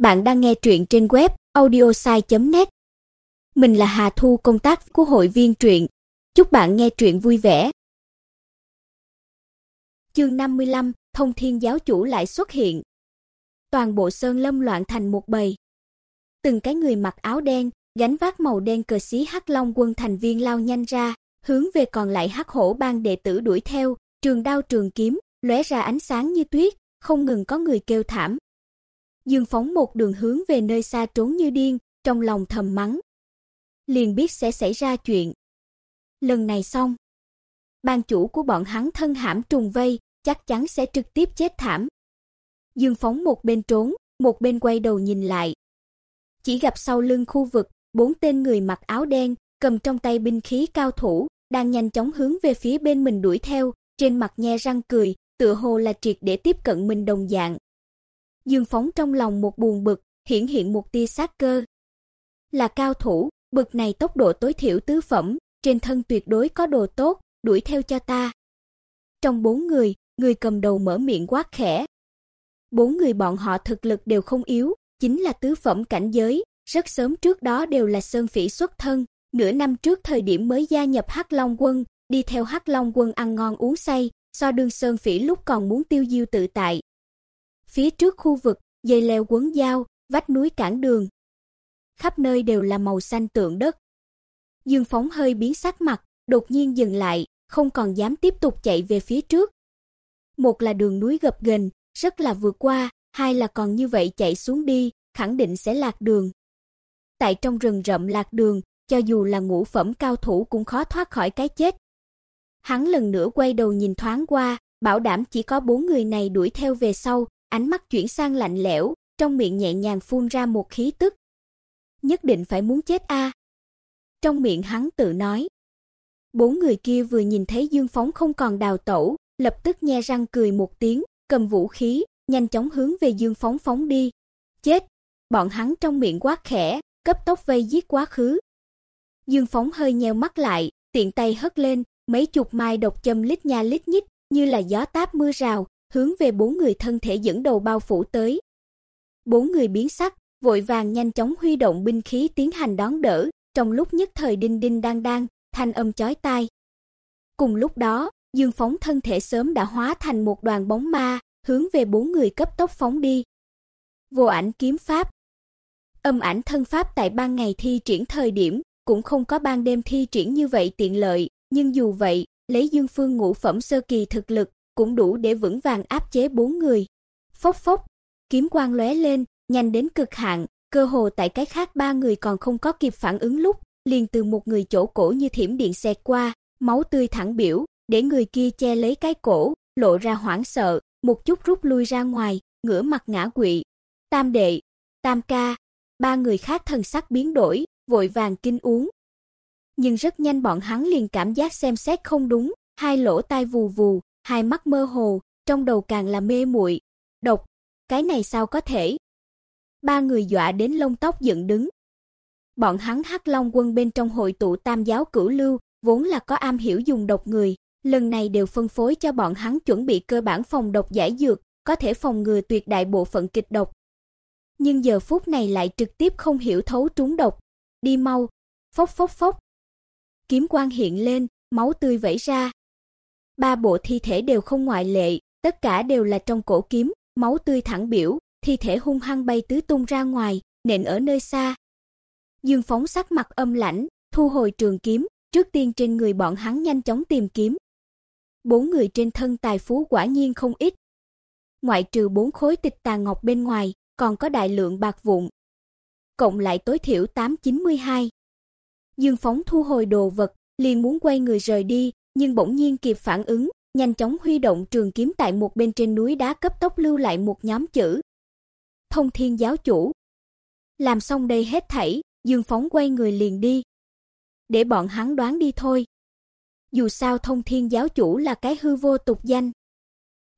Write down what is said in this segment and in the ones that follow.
Bạn đang nghe truyện trên web audiosai.net. Mình là Hà Thu công tác của hội viên truyện. Chúc bạn nghe truyện vui vẻ. Chương 55, Thông Thiên giáo chủ lại xuất hiện. Toàn bộ sơn lâm loạn thành một bầy. Từng cái người mặc áo đen, gánh vác màu đen cờ xí Hắc Long quân thành viên lao nhanh ra, hướng về còn lại Hắc Hổ bang đệ tử đuổi theo, trường đao trường kiếm lóe ra ánh sáng như tuyết, không ngừng có người kêu thảm, Dương phóng một đường hướng về nơi xa trốn như điên, trong lòng thầm mắng. Liền biết sẽ xảy ra chuyện. Lần này xong, ban chủ của bọn hắn thân hãm trùng vây, chắc chắn sẽ trực tiếp chết thảm. Dương phóng một bên trốn, một bên quay đầu nhìn lại. Chỉ gặp sau lưng khu vực, bốn tên người mặc áo đen, cầm trong tay binh khí cao thủ, đang nhanh chóng hướng về phía bên mình đuổi theo, trên mặt nhe răng cười, tựa hồ là triệt để tiếp cận mình đồng dạng. Dương Phóng trong lòng một buồn bực, hiển hiện một tia sát cơ. Là cao thủ, bực này tốc độ tối thiểu tứ phẩm, trên thân tuyệt đối có đồ tốt, đuổi theo cho ta. Trong bốn người, người cầm đầu mở miệng quát khẽ. Bốn người bọn họ thực lực đều không yếu, chính là tứ phẩm cảnh giới, rất sớm trước đó đều là sơn phỉ xuất thân, nửa năm trước thời điểm mới gia nhập Hắc Long quân, đi theo Hắc Long quân ăn ngon uống say, so đương sơn phỉ lúc còn muốn tiêu diêu tự tại, Phía trước khu vực, dây leo quấn dao, vách núi cản đường. Khắp nơi đều là màu xanh tượng đất. Dương Phóng hơi biến sắc mặt, đột nhiên dừng lại, không còn dám tiếp tục chạy về phía trước. Một là đường núi gập ghềnh, rất là vượt qua, hai là còn như vậy chạy xuống đi, khẳng định sẽ lạc đường. Tại trong rừng rậm lạc đường, cho dù là ngũ phẩm cao thủ cũng khó thoát khỏi cái chết. Hắn lần nữa quay đầu nhìn thoáng qua, bảo đảm chỉ có bốn người này đuổi theo về sau, ánh mắt chuyển sang lạnh lẽo, trong miệng nhẹ nhàng phun ra một khí tức. Nhất định phải muốn chết a. Trong miệng hắn tự nói. Bốn người kia vừa nhìn thấy Dương Phóng không còn đào tẩu, lập tức nhe răng cười một tiếng, cầm vũ khí, nhanh chóng hướng về Dương Phóng phóng đi. Chết! Bọn hắn trong miệng quát khẽ, cấp tốc vây giết quá khứ. Dương Phóng hơi nheo mắt lại, tiện tay hất lên, mấy chục mai độc châm lít nha lít nhít, như là gió táp mưa rào, hướng về bốn người thân thể dẫn đầu bao phủ tới. Bốn người biến sắc, vội vàng nhanh chóng huy động binh khí tiến hành đón đỡ, trong lúc nhất thời đinh đinh đang đang, thanh âm chói tai. Cùng lúc đó, Dương Phóng thân thể sớm đã hóa thành một đoàn bóng ma, hướng về bốn người cấp tốc phóng đi. Vô ảnh kiếm pháp. Âm ảnh thân pháp tại ban ngày thi triển thời điểm, cũng không có ban đêm thi triển như vậy tiện lợi, nhưng dù vậy, lấy Dương Phương ngũ phẩm sơ kỳ thực lực, cũng đủ để vững vàng áp chế bốn người. Phốc phốc, kiếm quang lóe lên, nhanh đến cực hạn, cơ hồ tại cái khác ba người còn không có kịp phản ứng lúc, liền từ một người chỗ cổ như thiểm điện xẹt qua, máu tươi thẳng biểu, để người kia che lấy cái cổ, lộ ra hoảng sợ, một chút rút lui ra ngoài, ngửa mặt ngã quỵ. Tam đệ, Tam ca, ba người khác thần sắc biến đổi, vội vàng kinh uống. Nhưng rất nhanh bọn hắn liền cảm giác xem xét không đúng, hai lỗ tai vù vù, hai mắt mơ hồ, trong đầu càng là mê muội. Độc, cái này sao có thể? Ba người dọa đến lông tóc dựng đứng. Bọn hắn Hắc Long quân bên trong hội tụ Tam giáo cửu lưu, vốn là có am hiểu dùng độc người, lần này đều phân phối cho bọn hắn chuẩn bị cơ bản phòng độc giải dược, có thể phòng ngừa tuyệt đại bộ phận kịch độc. Nhưng giờ phút này lại trực tiếp không hiểu thấu trúng độc. Đi mau, phốc phốc phốc. Kiếm quang hiện lên, máu tươi vẩy ra, ba bộ thi thể đều không ngoại lệ, tất cả đều là trong cổ kiếm, máu tươi thẳng biểu, thi thể hung hăng bay tứ tung ra ngoài, nện ở nơi xa. Dương phóng sắc mặt âm lãnh, thu hồi trường kiếm, trước tiên trên người bọn hắn nhanh chóng tìm kiếm. Bốn người trên thân tài phú quả nhiên không ít. Ngoại trừ bốn khối tịch tà ngọc bên ngoài, còn có đại lượng bạc vụn. Cộng lại tối thiểu 892. Dương phóng thu hồi đồ vật, liền muốn quay người rời đi, nhưng bỗng nhiên kịp phản ứng, nhanh chóng huy động trường kiếm tại một bên trên núi đá cấp tốc lưu lại một nhóm chữ. Thông Thiên giáo chủ. Làm xong đây hết thảy, Dương Phóng quay người liền đi. Để bọn hắn đoán đi thôi. Dù sao Thông Thiên giáo chủ là cái hư vô tục danh.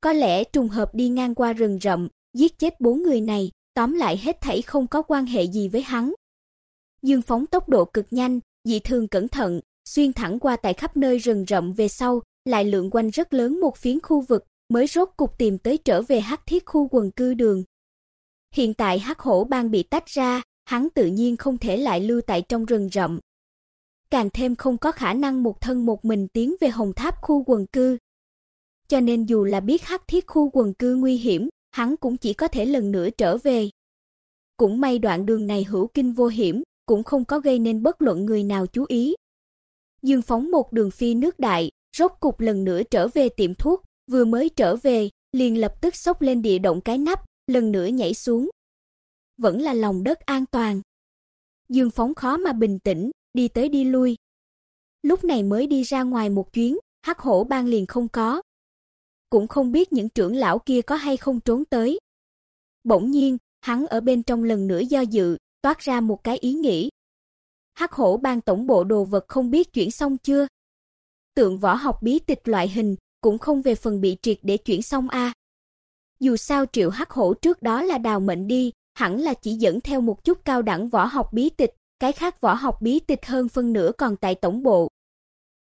Có lẽ trùng hợp đi ngang qua rừng rậm, giết chết bốn người này, tóm lại hết thảy không có quan hệ gì với hắn. Dương Phóng tốc độ cực nhanh, dị thường cẩn thận, xuyên thẳng qua tại khắp nơi rừng rậm về sau, lại lượn quanh rất lớn một phiến khu vực, mới rốt cục tìm tới trở về Hắc Thiết khu quần cư đường. hiện tại Hắc Hổ Bang bị tách ra, hắn tự nhiên không thể lại lưu tại trong rừng rậm. Càng thêm không có khả năng một thân một mình tiến về Hồng Tháp khu quần cư. Cho nên dù là biết Hắc Thiết khu quần cư nguy hiểm, hắn cũng chỉ có thể lần nữa trở về. Cũng may đoạn đường này hữu kinh vô hiểm, cũng không có gây nên bất luận người nào chú ý. Dương phóng một đường phi nước đại, rốt cục lần nữa trở về tiệm thuốc, vừa mới trở về, liền lập tức xốc lên địa động cái nắp, lần nữa nhảy xuống. Vẫn là lòng đất an toàn. Dương phóng khó mà bình tĩnh, đi tới đi lui. Lúc này mới đi ra ngoài một chuyến, Hắc Hổ ban liền không có. Cũng không biết những trưởng lão kia có hay không trốn tới. Bỗng nhiên, hắn ở bên trong lần nữa do dự, toát ra một cái ý nghĩ. Hắc Hổ Bang tổng bộ đồ vật không biết chuyển xong chưa? Tượng võ học bí tịch loại hình cũng không về phần bị triệt để chuyển xong a. Dù sao Triệu Hắc Hổ trước đó là đào mệnh đi, hẳn là chỉ dẫn theo một chút cao đẳng võ học bí tịch, cái khác võ học bí tịch hơn phân nửa còn tại tổng bộ.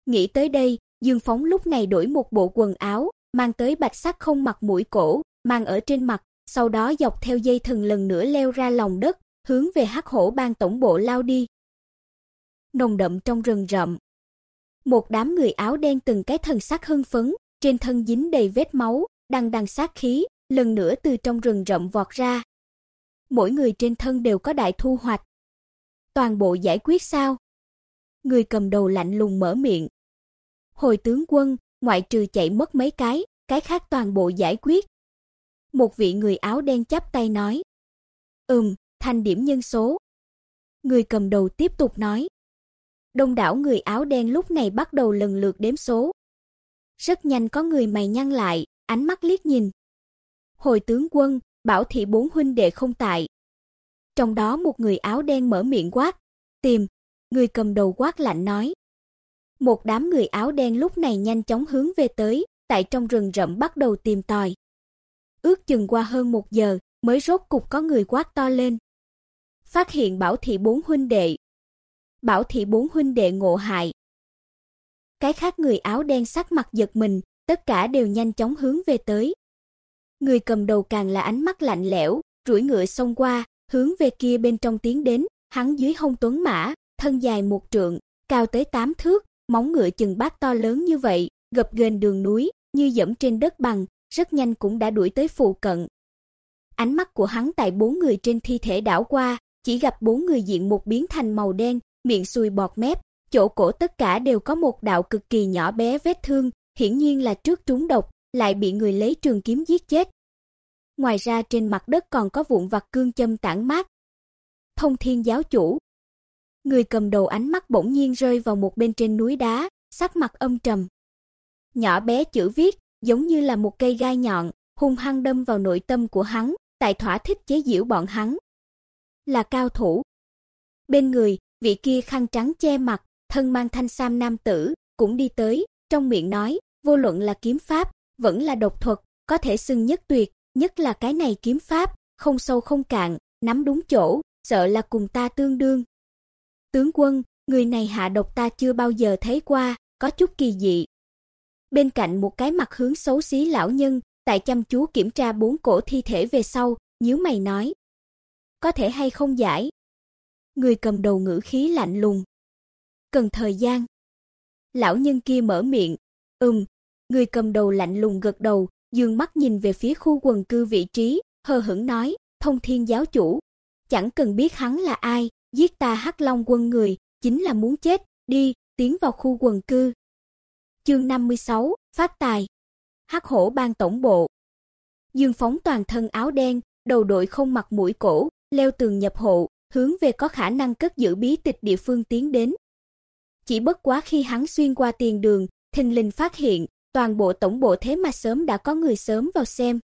Nghĩ tới đây, Dương Phóng lúc này đổi một bộ quần áo, mang tới bạch sắc không mặc mũi cổ, mang ở trên mặt, sau đó dọc theo dây thừng lần nữa leo ra lòng đất, hướng về Hắc Hổ Bang tổng bộ lao đi. Nồng đậm trong rừng rậm. Một đám người áo đen từng cái thần sắc hưng phấn, trên thân dính đầy vết máu, đằng đằng sát khí, lần nữa từ trong rừng rậm vọt ra. Mỗi người trên thân đều có đại thu hoạch. Toàn bộ giải quyết sao? Người cầm đầu lạnh lùng mở miệng. Hồi tướng quân, ngoại trừ chạy mất mấy cái, cái khác toàn bộ giải quyết. Một vị người áo đen chắp tay nói. Ừm, thành điểm nhân số. Người cầm đầu tiếp tục nói. Đông đảo người áo đen lúc này bắt đầu lần lượt đếm số. Rất nhanh có người mày nhăn lại, ánh mắt liếc nhìn. Hồi tướng quân, bảo thị bốn huynh đệ không tại. Trong đó một người áo đen mở miệng quát, tìm, người cầm đầu quát lạnh nói. Một đám người áo đen lúc này nhanh chóng hướng về tới, tại trong rừng rậm bắt đầu tìm tòi. Ước chừng qua hơn một giờ, mới rốt cục có người quát to lên. Phát hiện bảo thị bốn huynh đệ. Bảo thị bốn huynh đệ ngộ hại. Cái khác người áo đen sắc mặt giật mình, tất cả đều nhanh chóng hướng về tới. Người cầm đầu càng là ánh mắt lạnh lẽo, rủi ngựa xông qua, hướng về kia bên trong tiến đến, hắn dưới hông tuấn mã, thân dài một trượng, cao tới tám thước, móng ngựa chừng bát to lớn như vậy, gập ghềnh đường núi, như dẫm trên đất bằng, rất nhanh cũng đã đuổi tới phụ cận. Ánh mắt của hắn tại bốn người trên thi thể đảo qua, chỉ gặp bốn người diện một biến thành màu đen, miệng xùi bọt mép, chỗ cổ tất cả đều có một đạo cực kỳ nhỏ bé vết thương, hiển nhiên là trước trúng độc, lại bị người lấy trường kiếm giết chết. Ngoài ra trên mặt đất còn có vụn vặt cương châm tản mát. Thông Thiên giáo chủ. Người cầm đầu ánh mắt bỗng nhiên rơi vào một bên trên núi đá, sắc mặt âm trầm. Nhỏ bé chữ viết, giống như là một cây gai nhọn, hung hăng đâm vào nội tâm của hắn, tại thỏa thích chế giễu bọn hắn. Là cao thủ. Bên người, vị kia khăn trắng che mặt, thân mang thanh sam nam tử, cũng đi tới, trong miệng nói, vô luận là kiếm pháp, vẫn là độc thuật, có thể xưng nhất tuyệt, nhất là cái này kiếm pháp, không sâu không cạn, nắm đúng chỗ, sợ là cùng ta tương đương. Tướng quân, người này hạ độc ta chưa bao giờ thấy qua, có chút kỳ dị. Bên cạnh một cái mặt hướng xấu xí lão nhân, tại chăm chú kiểm tra bốn cổ thi thể về sau, nhíu mày nói: "Có thể hay không giải?" Người cầm đầu ngữ khí lạnh lùng. "Cần thời gian." Lão nhân kia mở miệng, "Ừm." Người cầm đầu lạnh lùng gật đầu, dương mắt nhìn về phía khu quần cư vị trí, hờ hững nói: "Thông Thiên giáo chủ, chẳng cần biết hắn là ai, giết ta Hắc Long quân người, chính là muốn chết, đi, tiến vào khu quần cư." Chương 56, phát tài. Hắc Hổ Bang tổng bộ. Dương Phóng toàn thân áo đen, đầu đội không mặt mũi cổ, leo tường nhập hộ, hướng về có khả năng cất giữ bí tịch địa phương tiến đến. Chỉ bất quá khi hắn xuyên qua tiền đường, thình lình phát hiện, toàn bộ tổng bộ thế mà sớm đã có người sớm vào xem.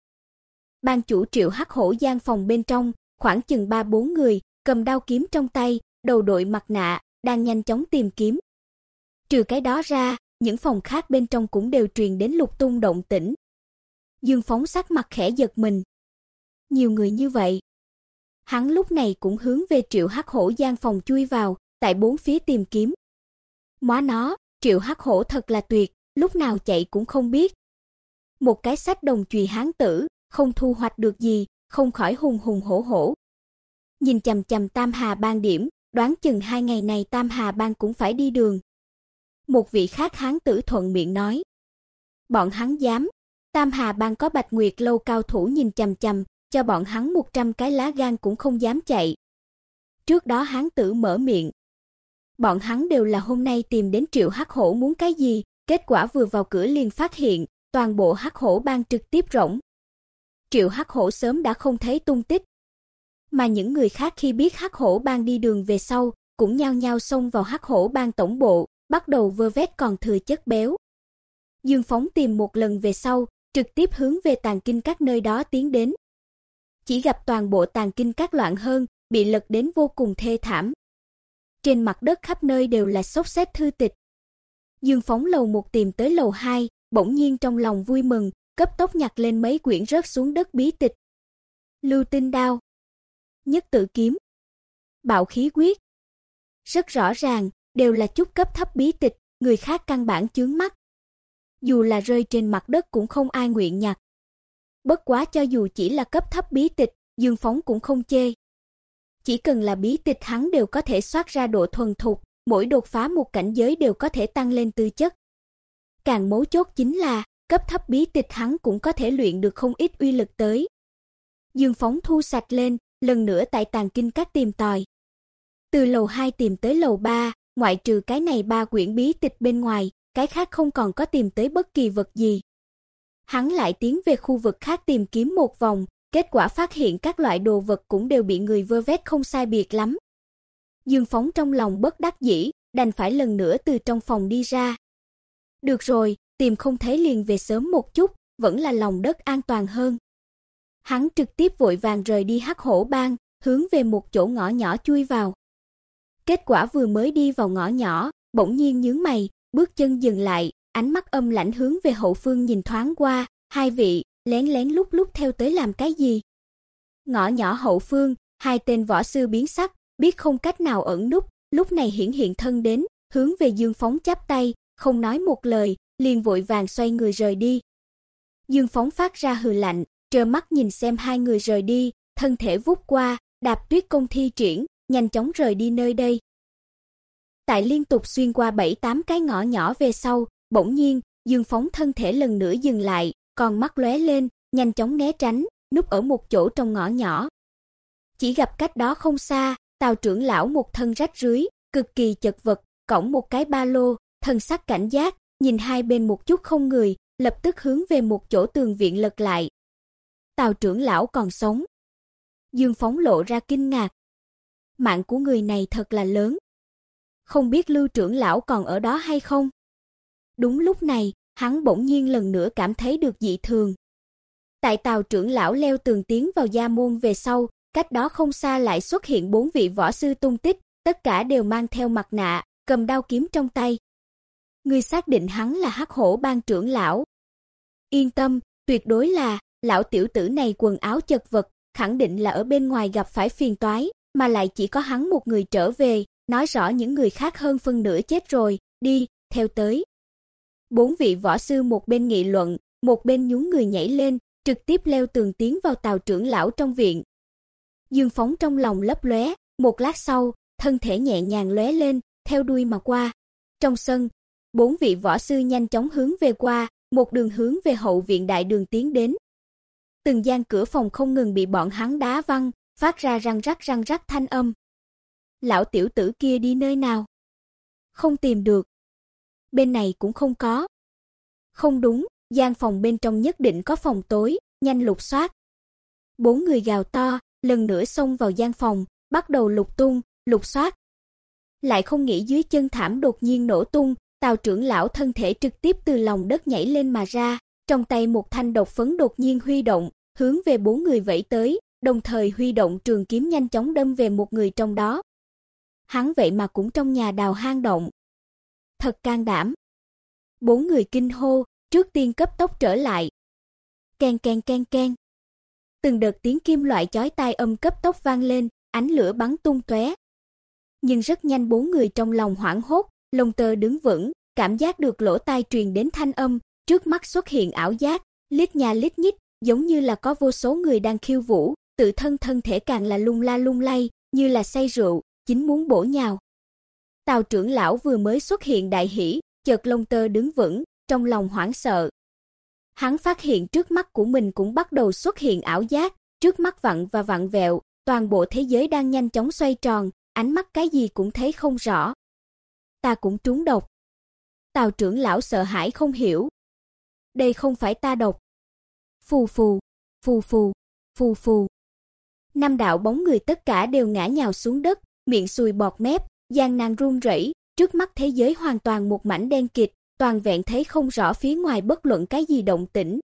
Ban chủ Triệu Hắc Hổ gian phòng bên trong, khoảng chừng 3-4 người, cầm đao kiếm trong tay, đầu đội mặt nạ, đang nhanh chóng tìm kiếm. Trừ cái đó ra, những phòng khác bên trong cũng đều truyền đến lục tung động tĩnh. Dương Phóng sắc mặt khẽ giật mình. Nhiều người như vậy. Hắn lúc này cũng hướng về Triệu Hắc Hổ gian phòng chui vào, tại bốn phía tìm kiếm. Móa nó, Triệu Hắc Hổ thật là tuyệt, lúc nào chạy cũng không biết. Một cái sách đồng chùy hán tử, không thu hoạch được gì, không khỏi hùng hùng hổ hổ. Nhìn chằm chằm Tam Hà Bang điểm, đoán chừng hai ngày này Tam Hà Bang cũng phải đi đường. Một vị khác hán tử thuận miệng nói. Bọn hắn dám, Tam Hà Bang có Bạch Nguyệt lâu cao thủ nhìn chằm chằm, cho bọn hắn 100 cái lá gan cũng không dám chạy. Trước đó hán tử mở miệng. Bọn hắn đều là hôm nay tìm đến Triệu Hắc Hổ muốn cái gì, kết quả vừa vào cửa liền phát hiện, toàn bộ Hắc Hổ Bang trực tiếp rỗng. Triệu Hắc Hổ sớm đã không thấy tung tích. Mà những người khác khi biết Hắc Hổ Bang đi đường về sau, cũng nhao nhao xông vào Hắc Hổ Bang tổng bộ, bắt đầu vơ vét còn thừa chất béo. Dương Phóng tìm một lần về sau, trực tiếp hướng về tàng kinh các nơi đó tiến đến. Chỉ gặp toàn bộ tàn kinh các loạn hơn, bị lật đến vô cùng thê thảm. Trên mặt đất khắp nơi đều là xốc xếp thư tịch. Dương Phóng lầu một tìm tới lầu 2, bỗng nhiên trong lòng vui mừng, cấp tốc nhặt lên mấy quyển rớt xuống đất bí tịch. Lưu Tinh đao, Nhất tự kiếm, Bạo khí quyết. Rất rõ ràng, đều là chút cấp thấp bí tịch, người khác căn bản chướng mắt. Dù là rơi trên mặt đất cũng không ai nguyện nhặt. Bất quá cho dù chỉ là cấp thấp bí tịch, Dương Phóng cũng không chê. Chỉ cần là bí tịch hắn đều có thể soát ra độ thuần thục, mỗi đột phá một cảnh giới đều có thể tăng lên tư chất. Càng mấu chốt chính là, cấp thấp bí tịch hắn cũng có thể luyện được không ít uy lực tới. Dương Phóng thu sạch lên, lần nữa tại tàng kinh các tìm tòi. Từ lầu 2 tìm tới lầu 3, ngoại trừ cái này ba quyển bí tịch bên ngoài, cái khác không còn có tìm tới bất kỳ vật gì. Hắn lại tiến về khu vực khác tìm kiếm một vòng, kết quả phát hiện các loại đồ vật cũng đều bị người vơ vét không sai biệt lắm. Dương Phóng trong lòng bất đắc dĩ, đành phải lần nữa từ trong phòng đi ra. Được rồi, tìm không thấy liền về sớm một chút, vẫn là lòng đất an toàn hơn. Hắn trực tiếp vội vàng rời đi Hắc Hổ Bang, hướng về một chỗ ngõ nhỏ chui vào. Kết quả vừa mới đi vào ngõ nhỏ, bỗng nhiên nhướng mày, bước chân dừng lại, ánh mắt âm lãnh hướng về hậu phương nhìn thoáng qua, hai vị lén lén lúc lúc theo tới làm cái gì? Ngõ nhỏ hậu phương, hai tên võ sư biến sắc, biết không cách nào ẩn núp, lúc này hiển hiện thân đến, hướng về Dương Phóng chắp tay, không nói một lời, liền vội vàng xoay người rời đi. Dương Phóng phát ra hừ lạnh, trơ mắt nhìn xem hai người rời đi, thân thể vút qua, đạp tuyết công thi triển, nhanh chóng rời đi nơi đây. Tại liên tục xuyên qua bảy tám cái ngõ nhỏ về sau, bỗng nhiên, Dương Phóng thân thể lần nữa dừng lại, còn mắt lóe lên, nhanh chóng né tránh, núp ở một chỗ trong ngõ nhỏ. Chỉ gặp cách đó không xa, Tào trưởng lão một thân rách rưới, cực kỳ chật vật, cõng một cái ba lô, thân sắc cảnh giác, nhìn hai bên một chút không người, lập tức hướng về một chỗ tường viện lật lại. Tào trưởng lão còn sống. Dương Phóng lộ ra kinh ngạc. Mạng của người này thật là lớn. Không biết Lưu trưởng lão còn ở đó hay không? Đúng lúc này, hắn bỗng nhiên lần nữa cảm thấy được dị thường. Tại Tào trưởng lão leo tường tiến vào gia môn về sau, cách đó không xa lại xuất hiện bốn vị võ sư tung tích, tất cả đều mang theo mặt nạ, cầm đao kiếm trong tay. Người xác định hắn là Hắc Hổ ban trưởng lão. Yên tâm, tuyệt đối là, lão tiểu tử này quần áo chật vật, khẳng định là ở bên ngoài gặp phải phiền toái, mà lại chỉ có hắn một người trở về, nói rõ những người khác hơn phân nửa chết rồi, đi, theo tới. Bốn vị võ sư một bên nghị luận, một bên nhún người nhảy lên, trực tiếp leo tường tiến vào tàu trưởng lão trong viện. Dương Phóng trong lòng lấp lóe, một lát sau, thân thể nhẹ nhàng lóe lên, theo đuôi mà qua. Trong sân, bốn vị võ sư nhanh chóng hướng về qua, một đường hướng về hậu viện đại đường tiến đến. Từng gian cửa phòng không ngừng bị bọn hắn đá văng, phát ra răng rắc răng rắc thanh âm. Lão tiểu tử kia đi nơi nào? Không tìm được. Bên này cũng không có. Không đúng, gian phòng bên trong nhất định có phòng tối, nhanh lục soát. Bốn người gào to, lần nữa xông vào gian phòng, bắt đầu lục tung, lục soát. Lại không nghĩ dưới chân thảm đột nhiên nổ tung, Tào trưởng lão thân thể trực tiếp từ lòng đất nhảy lên mà ra, trong tay một thanh độc phấn đột nhiên huy động, hướng về bốn người vẫy tới, đồng thời huy động trường kiếm nhanh chóng đâm về một người trong đó. Hắn vậy mà cũng trong nhà đào hang động. Thật can đảm. Bốn người kinh hô, trước tiên cấp tốc trở lại. Keng keng keng keng. Từng đợt tiếng kim loại chói tai âm cấp tốc vang lên, ánh lửa bắn tung tóe. Nhưng rất nhanh bốn người trong lòng hoảng hốt, lông tơ đứng vững, cảm giác được lỗ tai truyền đến thanh âm, trước mắt xuất hiện ảo giác, lít nhà lít nhít, giống như là có vô số người đang khiêu vũ, tự thân thân thể càng là lung la lung lay, như là say rượu, chính muốn bổ nhào. Tào trưởng lão vừa mới xuất hiện đại hỉ, chợt lông tơ đứng vững, trong lòng hoảng sợ. Hắn phát hiện trước mắt của mình cũng bắt đầu xuất hiện ảo giác, trước mắt vặn và vặn vẹo, toàn bộ thế giới đang nhanh chóng xoay tròn, ánh mắt cái gì cũng thấy không rõ. Ta cũng trúng độc. Tào trưởng lão sợ hãi không hiểu. Đây không phải ta độc. Phù phù, phù phù, phù phù. Năm đạo bóng người tất cả đều ngã nhào xuống đất, miệng sùi bọt mép, gian nan run rẩy, trước mắt thế giới hoàn toàn một mảnh đen kịt, toàn vẹn thấy không rõ phía ngoài bất luận cái gì động tĩnh.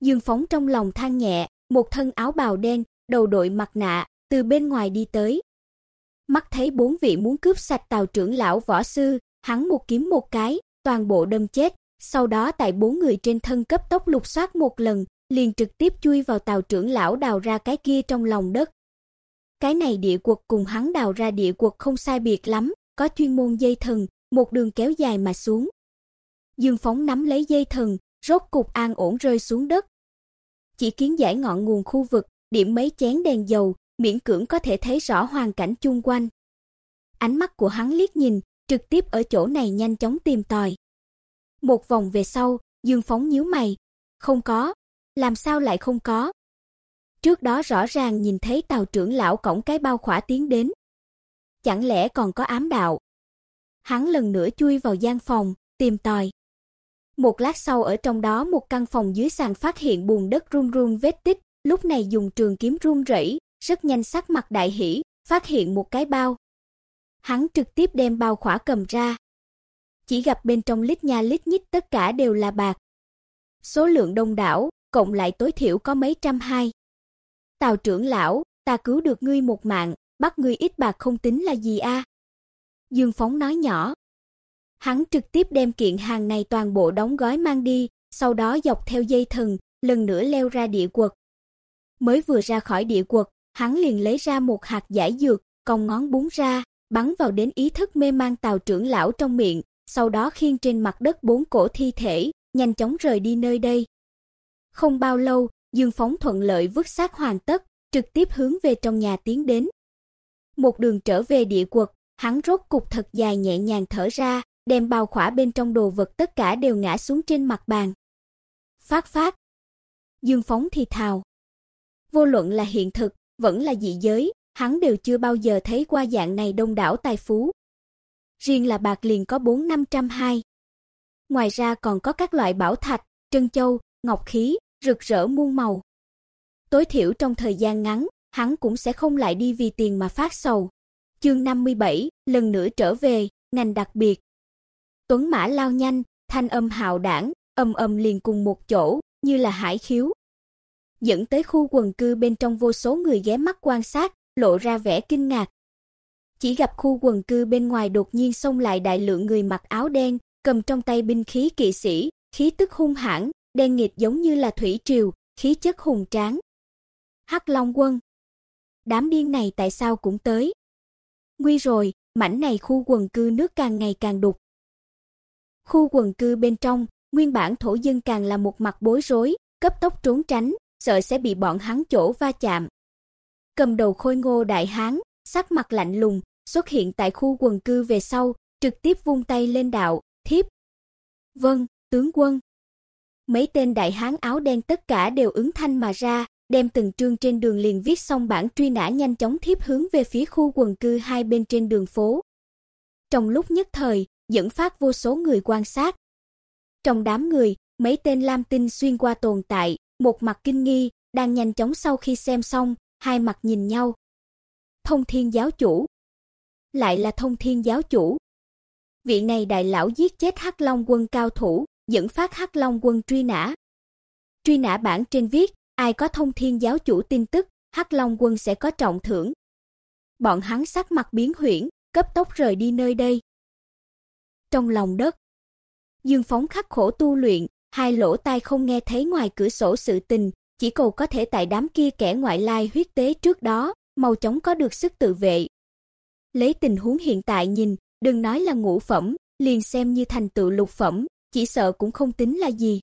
Dương Phóng trong lòng than nhẹ, một thân áo bào đen, đầu đội mặt nạ, từ bên ngoài đi tới. Mắt thấy bốn vị muốn cướp sạch Tào trưởng lão võ sư, hắn một kiếm một cái, toàn bộ đâm chết, sau đó tại bốn người trên thân cấp tốc lục soát một lần, liền trực tiếp chui vào Tào trưởng lão đào ra cái kia trong lòng đất. Cái này địa quật cùng hắn đào ra địa quật không sai biệt lắm, có chuyên môn dây thần, một đường kéo dài mà xuống. Dương Phóng nắm lấy dây thần, rốt cục an ổn rơi xuống đất. Chỉ kiến giải ngọn nguồn khu vực, điểm mấy chén đèn dầu, miễn cưỡng có thể thấy rõ hoàn cảnh chung quanh. Ánh mắt của hắn liếc nhìn, trực tiếp ở chỗ này nhanh chóng tìm tòi. Một vòng về sau, Dương Phóng nhíu mày, không có, làm sao lại không có? Trước đó rõ ràng nhìn thấy Tào trưởng lão cổng cái bao khỏa tiến đến. Chẳng lẽ còn có ám đạo? Hắn lần nữa chui vào gian phòng, tìm tòi. Một lát sau ở trong đó một căn phòng dưới sàn phát hiện bùn đất run run vết tích, lúc này dùng trường kiếm run rẩy, rất nhanh sắc mặt đại hỉ, phát hiện một cái bao. Hắn trực tiếp đem bao khỏa cầm ra. Chỉ gặp bên trong lít nha lít nhít tất cả đều là bạc. Số lượng đông đảo, cộng lại tối thiểu có mấy trăm hai. Tào trưởng lão, ta cứu được ngươi một mạng, bắt ngươi ít bạc không tính là gì a? Dương Phóng nói nhỏ. Hắn trực tiếp đem kiện hàng này toàn bộ đóng gói mang đi, sau đó dọc theo dây thừng, lần nữa leo ra địa quật. Mới vừa ra khỏi địa quật, hắn liền lấy ra một hạt giải dược, cong ngón búng ra, bắn vào đến ý thức mê mang Tào trưởng lão trong miệng, sau đó khiêng trên mặt đất bốn cổ thi thể, nhanh chóng rời đi nơi đây. Không bao lâu, Dương Phóng thuận lợi vứt xác hoàn tất, trực tiếp hướng về trong nhà tiến đến. Một đường trở về địa quật, hắn rốt cục thật dài nhẹ nhàng thở ra, đem bao khỏa bên trong đồ vật tất cả đều ngã xuống trên mặt bàn. Phát phát. Dương Phóng thì thào. Vô luận là hiện thực, vẫn là dị giới, hắn đều chưa bao giờ thấy qua dạng này đông đảo tài phú. Riêng là bạc liền có 4 502. Ngoài ra còn có các loại bảo thạch, trân châu, ngọc khí, rực rỡ muôn màu. Tối thiểu trong thời gian ngắn, hắn cũng sẽ không lại đi vì tiền mà phát sầu. Chương 57, lần nữa trở về, ngành đặc biệt. Tuấn mã lao nhanh, thanh âm hào đảng, âm âm liền cùng một chỗ, như là hải khiếu. Dẫn tới khu quần cư bên trong vô số người ghé mắt quan sát, lộ ra vẻ kinh ngạc. Chỉ gặp khu quần cư bên ngoài đột nhiên xông lại đại lượng người mặc áo đen, cầm trong tay binh khí kỵ sĩ, khí tức hung hãn, đen nghịt giống như là thủy triều, khí chất hùng tráng. Hắc Long quân. Đám điên này tại sao cũng tới? Nguy rồi, mảnh này khu quần cư nước càng ngày càng đục. Khu quần cư bên trong, nguyên bản thổ dân càng là một mặt bối rối, cấp tốc trốn tránh, sợ sẽ bị bọn hắn chỗ va chạm. Cầm đầu khôi ngô đại hán, sắc mặt lạnh lùng, xuất hiện tại khu quần cư về sau, trực tiếp vung tay lên đạo, thiếp. Vâng, tướng quân. Mấy tên đại hán áo đen tất cả đều ứng thanh mà ra, đem từng trương trên đường liền viết xong bản truy nã nhanh chóng thiếp hướng về phía khu quần cư hai bên trên đường phố. Trong lúc nhất thời, dẫn phát vô số người quan sát. Trong đám người, mấy tên lam tinh xuyên qua tồn tại, một mặt kinh nghi, đang nhanh chóng sau khi xem xong, hai mặt nhìn nhau. Thông Thiên giáo chủ, lại là Thông Thiên giáo chủ. Vị này đại lão giết chết Hắc Long quân cao thủ, dẫn phát Hắc Long quân truy nã. Truy nã bản trên viết, ai có Thông Thiên giáo chủ tin tức, Hắc Long quân sẽ có trọng thưởng. Bọn hắn sắc mặt biến huyễn, cấp tốc rời đi nơi đây. Trong lòng đất, Dương Phóng khắc khổ tu luyện, hai lỗ tai không nghe thấy ngoài cửa sổ sự tình, chỉ cầu có thể tại đám kia kẻ ngoại lai huyết tế trước đó, mau chóng có được sức tự vệ. Lấy tình huống hiện tại nhìn, đừng nói là ngũ phẩm, liền xem như thành tựu lục phẩm, chỉ sợ cũng không tính là gì.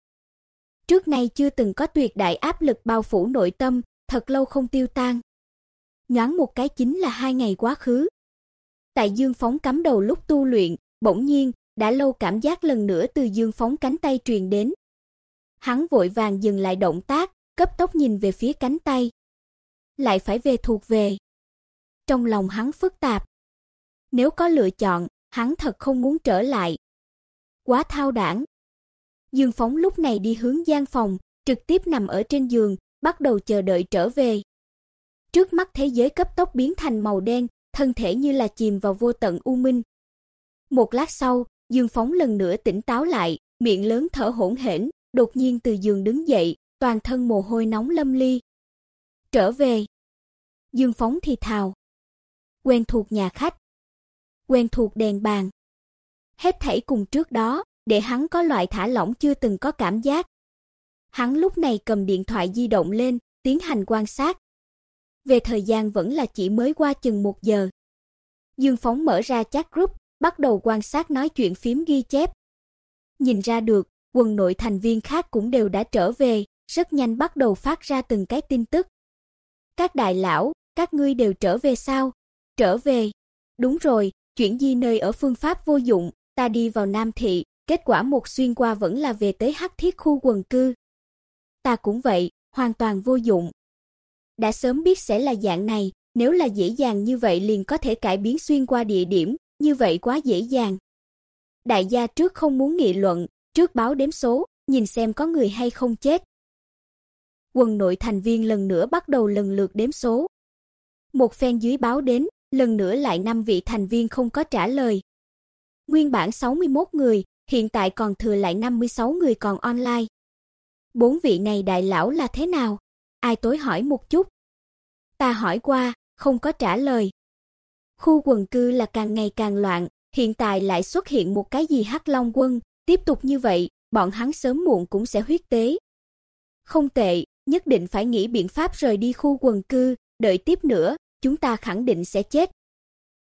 trước nay chưa từng có tuyệt đại áp lực bao phủ nội tâm, thật lâu không tiêu tan. Nhoáng một cái chính là hai ngày quá khứ. Tại Dương Phóng cắm đầu lúc tu luyện, bỗng nhiên, đã lâu cảm giác lần nữa từ Dương Phóng cánh tay truyền đến. Hắn vội vàng dừng lại động tác, cấp tốc nhìn về phía cánh tay. Lại phải về thuộc về. Trong lòng hắn phức tạp. Nếu có lựa chọn, hắn thật không muốn trở lại. Quá thao đảng. Dương Phóng lúc này đi hướng gian phòng, trực tiếp nằm ở trên giường, bắt đầu chờ đợi trở về. Trước mắt thế giới cấp tốc biến thành màu đen, thân thể như là chìm vào vô tận u minh. Một lát sau, Dương Phóng lần nữa tỉnh táo lại, miệng lớn thở hổn hển, đột nhiên từ giường đứng dậy, toàn thân mồ hôi nóng lâm ly. Trở về. Dương Phóng thì thào. Quen thuộc nhà khách. Quen thuộc đèn bàn. Hết thảy cùng trước đó, để hắn có loại thả lỏng chưa từng có cảm giác. Hắn lúc này cầm điện thoại di động lên, tiến hành quan sát. Về thời gian vẫn là chỉ mới qua chừng một giờ. Dương Phóng mở ra chat group, bắt đầu quan sát nói chuyện phím ghi chép. Nhìn ra được, quần nội thành viên khác cũng đều đã trở về, rất nhanh bắt đầu phát ra từng cái tin tức. Các đại lão, các ngươi đều trở về sao? Trở về. Đúng rồi, chuyển di nơi ở phương pháp vô dụng, ta đi vào Nam thị, kết quả một xuyên qua vẫn là về tới Hắc Thiết khu quần cư. Ta cũng vậy, hoàn toàn vô dụng. Đã sớm biết sẽ là dạng này, nếu là dễ dàng như vậy liền có thể cải biến xuyên qua địa điểm, như vậy quá dễ dàng. Đại gia trước không muốn nghị luận, trước báo đếm số, nhìn xem có người hay không chết. Quần nội thành viên lần nữa bắt đầu lần lượt đếm số. Một phen dưới báo đến, lần nữa lại năm vị thành viên không có trả lời. Nguyên bản 61 người, hiện tại còn thừa lại 56 người còn online. Bốn vị này đại lão là thế nào? Ai tối hỏi một chút. Ta hỏi qua, không có trả lời. Khu quần cư là càng ngày càng loạn, hiện tại lại xuất hiện một cái gì Hắc Long quân, tiếp tục như vậy, bọn hắn sớm muộn cũng sẽ huyết tế. Không tệ, nhất định phải nghĩ biện pháp rời đi khu quần cư, đợi tiếp nữa, chúng ta khẳng định sẽ chết.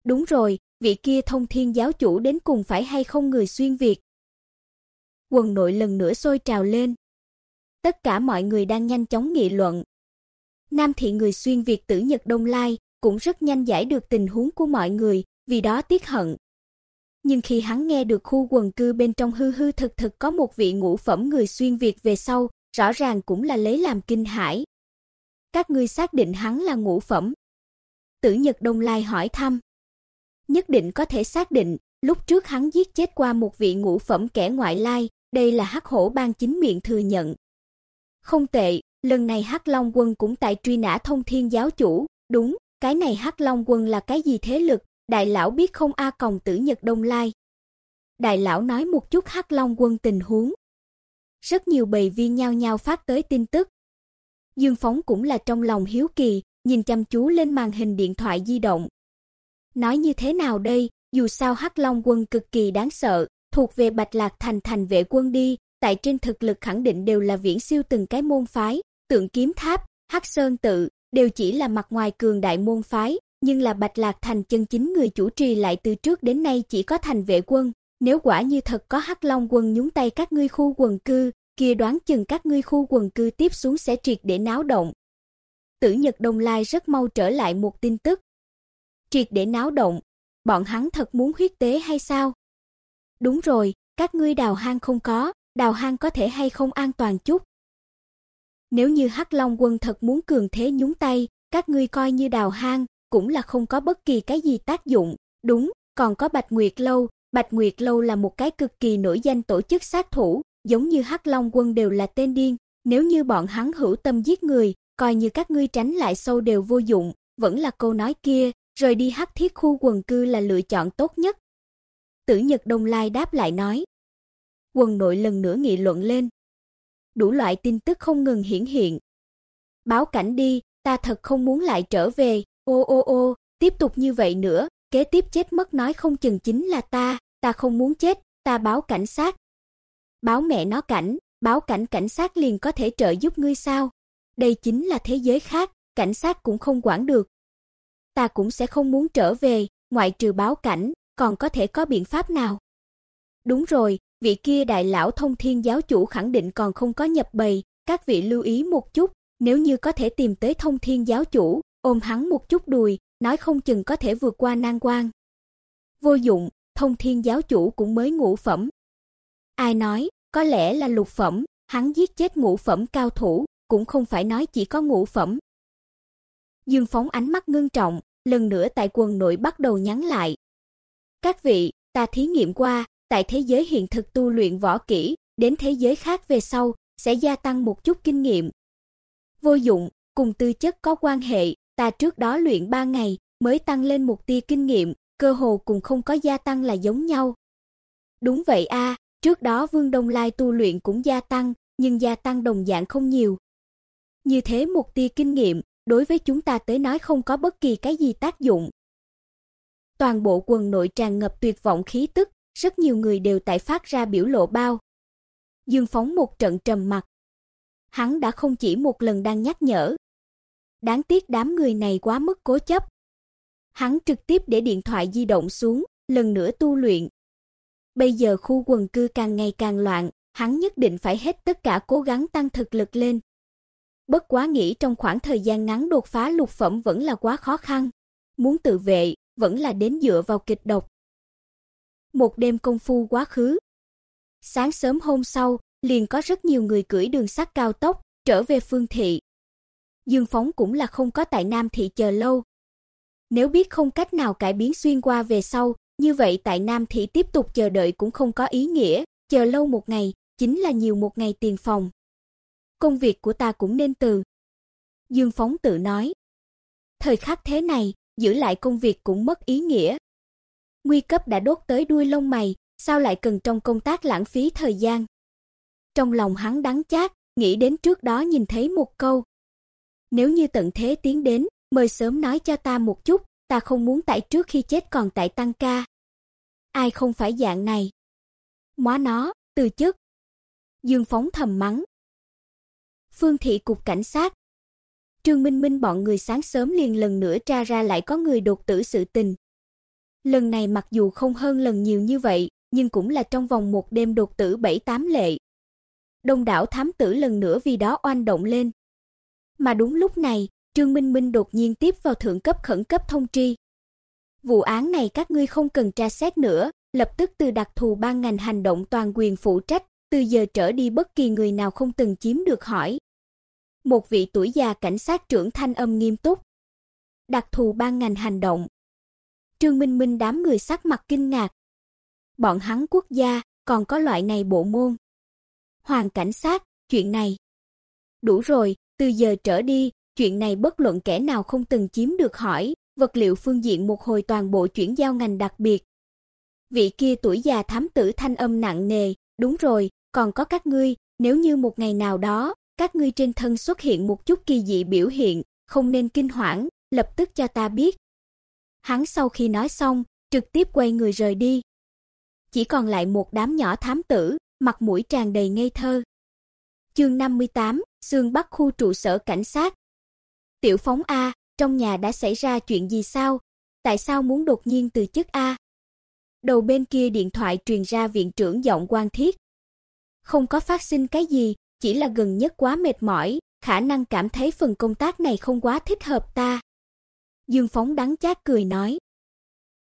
Đúng rồi, vị kia thông thiên giáo chủ đến cùng phải hay không người xuyên Việt. Quần nội lần nữa sôi trào lên. Tất cả mọi người đang nhanh chóng nghị luận. Nam thị người xuyên Việt tử Nhật Đông Lai cũng rất nhanh giải được tình huống của mọi người, vì đó tiếc hận. Nhưng khi hắn nghe được khu quần cư bên trong hư hư thực thực có một vị ngũ phẩm người xuyên Việt về sau, rõ ràng cũng là lấy làm kinh hãi. Các ngươi xác định hắn là ngũ phẩm? Tử Nhật Đông Lai hỏi thăm. Nhất định có thể xác định, lúc trước hắn giết chết qua một vị ngũ phẩm kẻ ngoại lai, đây là Hắc Hổ Bang chính miệng thừa nhận. Không tệ, lần này Hắc Long quân cũng tại truy nã Thông Thiên giáo chủ, đúng, cái này Hắc Long quân là cái gì thế lực, đại lão biết không a còng tử Nhật Đông Lai. Đại lão nói một chút Hắc Long quân tình huống. Rất nhiều bầy viên nhao nhau phát tới tin tức. Dương Phóng cũng là trong lòng hiếu kỳ, nhìn chăm chú lên màn hình điện thoại di động. Nói như thế nào đây, dù sao Hắc Long quân cực kỳ đáng sợ, thuộc về Bạch Lạc Thành thành vệ quân đi, tại trên thực lực khẳng định đều là viễn siêu từng cái môn phái, Tượng Kiếm Tháp, Hắc Sơn tự đều chỉ là mặt ngoài cường đại môn phái, nhưng là Bạch Lạc Thành chân chính người chủ trì lại từ trước đến nay chỉ có thành vệ quân, nếu quả như thật có Hắc Long quân nhúng tay các ngươi khu quần cư, kia đoán chừng các ngươi khu quần cư tiếp xuống sẽ triệt để náo động. Tử Nhật Đông Lai rất mau trở lại một tin tức. Triệt để náo động, bọn hắn thật muốn huyết tế hay sao? Đúng rồi, các ngươi đào hang không có, đào hang có thể hay không an toàn chút. Nếu như Hắc Long quân thật muốn cường thế nhúng tay, các ngươi coi như đào hang, cũng là không có bất kỳ cái gì tác dụng, đúng, còn có Bạch Nguyệt lâu, Bạch Nguyệt lâu là một cái cực kỳ nổi danh tổ chức sát thủ, giống như Hắc Long quân đều là tên điên, nếu như bọn hắn hữu tâm giết người, coi như các ngươi tránh lại sâu đều vô dụng, vẫn là câu nói kia, rời đi Hắc Thiết khu quần cư là lựa chọn tốt nhất. Tử Nhật Đông Lai đáp lại nói. Quần nội lần nữa nghị luận lên. Đủ loại tin tức không ngừng hiển hiện. Báo cảnh đi, ta thật không muốn lại trở về, ô ô ô, tiếp tục như vậy nữa, kế tiếp chết mất nói không chừng chính là ta, ta không muốn chết, ta báo cảnh sát. Báo mẹ nó cảnh, báo cảnh cảnh sát liền có thể trợ giúp ngươi sao? Đây chính là thế giới khác, cảnh sát cũng không quản được. Ta cũng sẽ không muốn trở về, ngoại trừ báo cảnh, còn có thể có biện pháp nào? Đúng rồi, vị kia đại lão thông thiên giáo chủ khẳng định còn không có nhập bầy, các vị lưu ý một chút, nếu như có thể tìm tới thông thiên giáo chủ, ôm hắn một chút đùi, nói không chừng có thể vượt qua nan quan. Vô dụng, thông thiên giáo chủ cũng mới ngũ phẩm. Ai nói, có lẽ là lục phẩm, hắn giết chết ngũ phẩm cao thủ, cũng không phải nói chỉ có ngũ phẩm. Dương Phóng ánh mắt ngưng trọng, lần nữa tại quần nội bắt đầu nhắn lại. Các vị, ta thí nghiệm qua, tại thế giới hiện thực tu luyện võ kỹ, đến thế giới khác về sau sẽ gia tăng một chút kinh nghiệm. Vô dụng, cùng tư chất có quan hệ, ta trước đó luyện 3 ngày mới tăng lên một tia kinh nghiệm, cơ hồ cùng không có gia tăng là giống nhau. Đúng vậy a, trước đó Vương Đông Lai tu luyện cũng gia tăng, nhưng gia tăng đồng dạng không nhiều. Như thế một tia kinh nghiệm, đối với chúng ta tới nói không có bất kỳ cái gì tác dụng. Toàn bộ quần nội tràn ngập tuyệt vọng khí tức, rất nhiều người đều tại phát ra biểu lộ bao. Dương Phóng một trận trầm mặc. Hắn đã không chỉ một lần đang nhắc nhở. Đáng tiếc đám người này quá mức cố chấp. Hắn trực tiếp để điện thoại di động xuống, lần nữa tu luyện. Bây giờ khu quần cư càng ngày càng loạn, hắn nhất định phải hết tất cả cố gắng tăng thực lực lên. Bất quá nghĩ trong khoảng thời gian ngắn đột phá lục phẩm vẫn là quá khó khăn. Muốn tự vệ, vẫn là đến dựa vào kịch độc. Một đêm công phu quá khứ. Sáng sớm hôm sau, liền có rất nhiều người cưỡi đường sắt cao tốc trở về phương thị. Dương Phóng cũng là không có tại Nam thị chờ lâu. Nếu biết không cách nào cải biến xuyên qua về sau, như vậy tại Nam thị tiếp tục chờ đợi cũng không có ý nghĩa, chờ lâu một ngày chính là nhiều một ngày tiền phòng. Công việc của ta cũng nên từ. Dương Phóng tự nói. Thời khắc thế này, giữ lại công việc cũng mất ý nghĩa. Nguy cấp đã đốt tới đuôi lông mày, sao lại cần trong công tác lãng phí thời gian. Trong lòng hắn đắng chát, nghĩ đến trước đó nhìn thấy một câu. Nếu như tận thế tiến đến, mời sớm nói cho ta một chút, ta không muốn tại trước khi chết còn tại tăng ca. Ai không phải dạng này? Móa nó, từ chức. Dương Phóng thầm mắng. Phương thị cục cảnh sát. Trương Minh Minh bọn người sáng sớm liền lần nữa tra ra lại có người đột tử sự tình. Lần này mặc dù không hơn lần nhiều như vậy, nhưng cũng là trong vòng một đêm đột tử 7-8 lệ. Đông đảo thám tử lần nữa vì đó oanh động lên. Mà đúng lúc này, Trương Minh Minh đột nhiên tiếp vào thượng cấp khẩn cấp thông tri. Vụ án này các ngươi không cần tra xét nữa, lập tức từ đặc thù ban ngành hành động toàn quyền phụ trách, từ giờ trở đi bất kỳ người nào không từng chiếm được hỏi. Một vị tuổi già cảnh sát trưởng thanh âm nghiêm túc. Đặc thù ban ngành hành động. Trương Minh Minh đám người sắc mặt kinh ngạc. Bọn hắn quốc gia còn có loại này bộ môn. Hoàng cảnh sát, chuyện này. Đủ rồi, từ giờ trở đi, chuyện này bất luận kẻ nào không từng chiếm được hỏi, vật liệu phương diện một hồi toàn bộ chuyển giao ngành đặc biệt. Vị kia tuổi già thám tử thanh âm nặng nề, đúng rồi, còn có các ngươi, nếu như một ngày nào đó, các ngươi trên thân xuất hiện một chút kỳ dị biểu hiện, không nên kinh hoảng, lập tức cho ta biết. Hắn sau khi nói xong, trực tiếp quay người rời đi. Chỉ còn lại một đám nhỏ thám tử, mặt mũi tràn đầy ngây thơ. Chương 58, Sương Bắc khu trụ sở cảnh sát. Tiểu Phóng a, trong nhà đã xảy ra chuyện gì sao? Tại sao muốn đột nhiên từ chức a? Đầu bên kia điện thoại truyền ra viện trưởng giọng quan thiết. Không có phát sinh cái gì, chỉ là gần nhất quá mệt mỏi, khả năng cảm thấy phần công tác này không quá thích hợp ta. Dương Phóng đắng chát cười nói.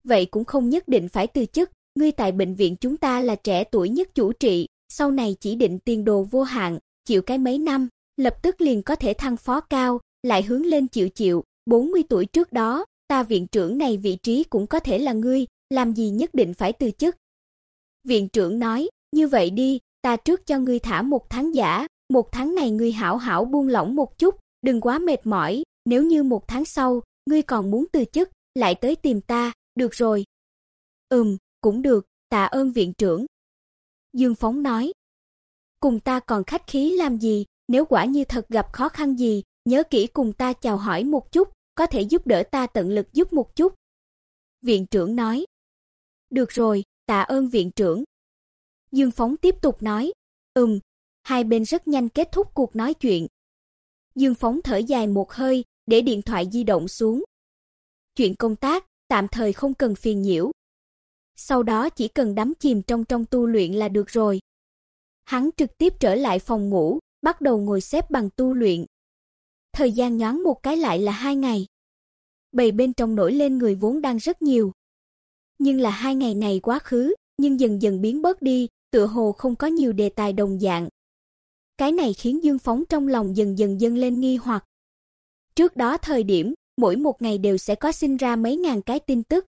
Vậy cũng không nhất định phải từ chức, ngươi tại bệnh viện chúng ta là trẻ tuổi nhất chủ trị, sau này chỉ định tiền đồ vô hạn, chịu cái mấy năm, lập tức liền có thể thăng phó cao, lại hướng lên chịu chịu, 40 tuổi trước đó, ta viện trưởng này vị trí cũng có thể là ngươi, làm gì nhất định phải từ chức. Viện trưởng nói, như vậy đi, ta trước cho ngươi thả một tháng giả, một tháng này ngươi hảo hảo buông lỏng một chút, đừng quá mệt mỏi, nếu như một tháng sau, ngươi còn muốn từ chức, lại tới tìm ta, được rồi. Ừm, cũng được, tạ ơn viện trưởng. Dương Phóng nói. Cùng ta còn khách khí làm gì, nếu quả như thật gặp khó khăn gì, nhớ kỹ cùng ta chào hỏi một chút, có thể giúp đỡ ta tận lực giúp một chút. Viện trưởng nói. Được rồi, tạ ơn viện trưởng. Dương Phóng tiếp tục nói, ừm, hai bên rất nhanh kết thúc cuộc nói chuyện. Dương Phóng thở dài một hơi, để điện thoại di động xuống. Chuyện công tác, tạm thời không cần phiền nhiễu. Sau đó chỉ cần đắm chìm trong trong tu luyện là được rồi. Hắn trực tiếp trở lại phòng ngủ, bắt đầu ngồi xếp bằng tu luyện. Thời gian nhoáng một cái lại là hai ngày. Bầy bên trong nổi lên người vốn đang rất nhiều. Nhưng là hai ngày này quá khứ, nhưng dần dần biến bớt đi, tựa hồ không có nhiều đề tài đồng dạng. Cái này khiến Dương Phóng trong lòng dần dần dâng lên nghi hoặc. Trước đó thời điểm, mỗi một ngày đều sẽ có sinh ra mấy ngàn cái tin tức.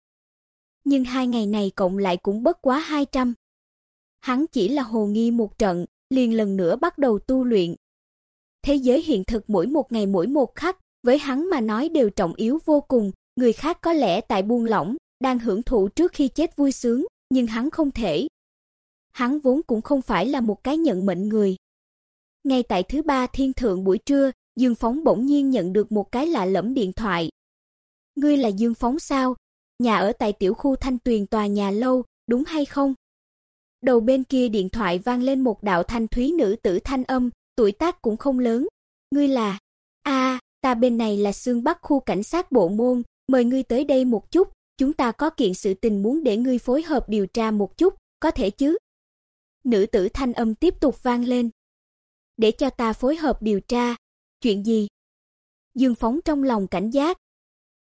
Nhưng hai ngày này cộng lại cũng bất quá 200. Hắn chỉ là hồ nghi một trận, liền lần nữa bắt đầu tu luyện. Thế giới hiện thực mỗi một ngày mỗi một khắc, với hắn mà nói đều trọng yếu vô cùng, người khác có lẽ tại buông lỏng, đang hưởng thụ trước khi chết vui sướng, nhưng hắn không thể. Hắn vốn cũng không phải là một cái nhận mệnh người. Ngay tại thứ ba thiên thượng buổi trưa, Dương Phóng bỗng nhiên nhận được một cái lạ lẫm điện thoại. Ngươi là Dương Phóng sao? Nhà ở tại tiểu khu Thanh Tuyền tòa nhà lâu, đúng hay không? Đầu bên kia điện thoại vang lên một đạo thanh thúy nữ tử thanh âm, tuổi tác cũng không lớn. Ngươi là? A, ta bên này là Sương Bắc khu cảnh sát bộ môn, mời ngươi tới đây một chút, chúng ta có kiện sự tình muốn để ngươi phối hợp điều tra một chút, có thể chứ? Nữ tử thanh âm tiếp tục vang lên. Để cho ta phối hợp điều tra, chuyện gì? Dương Phóng trong lòng cảnh giác.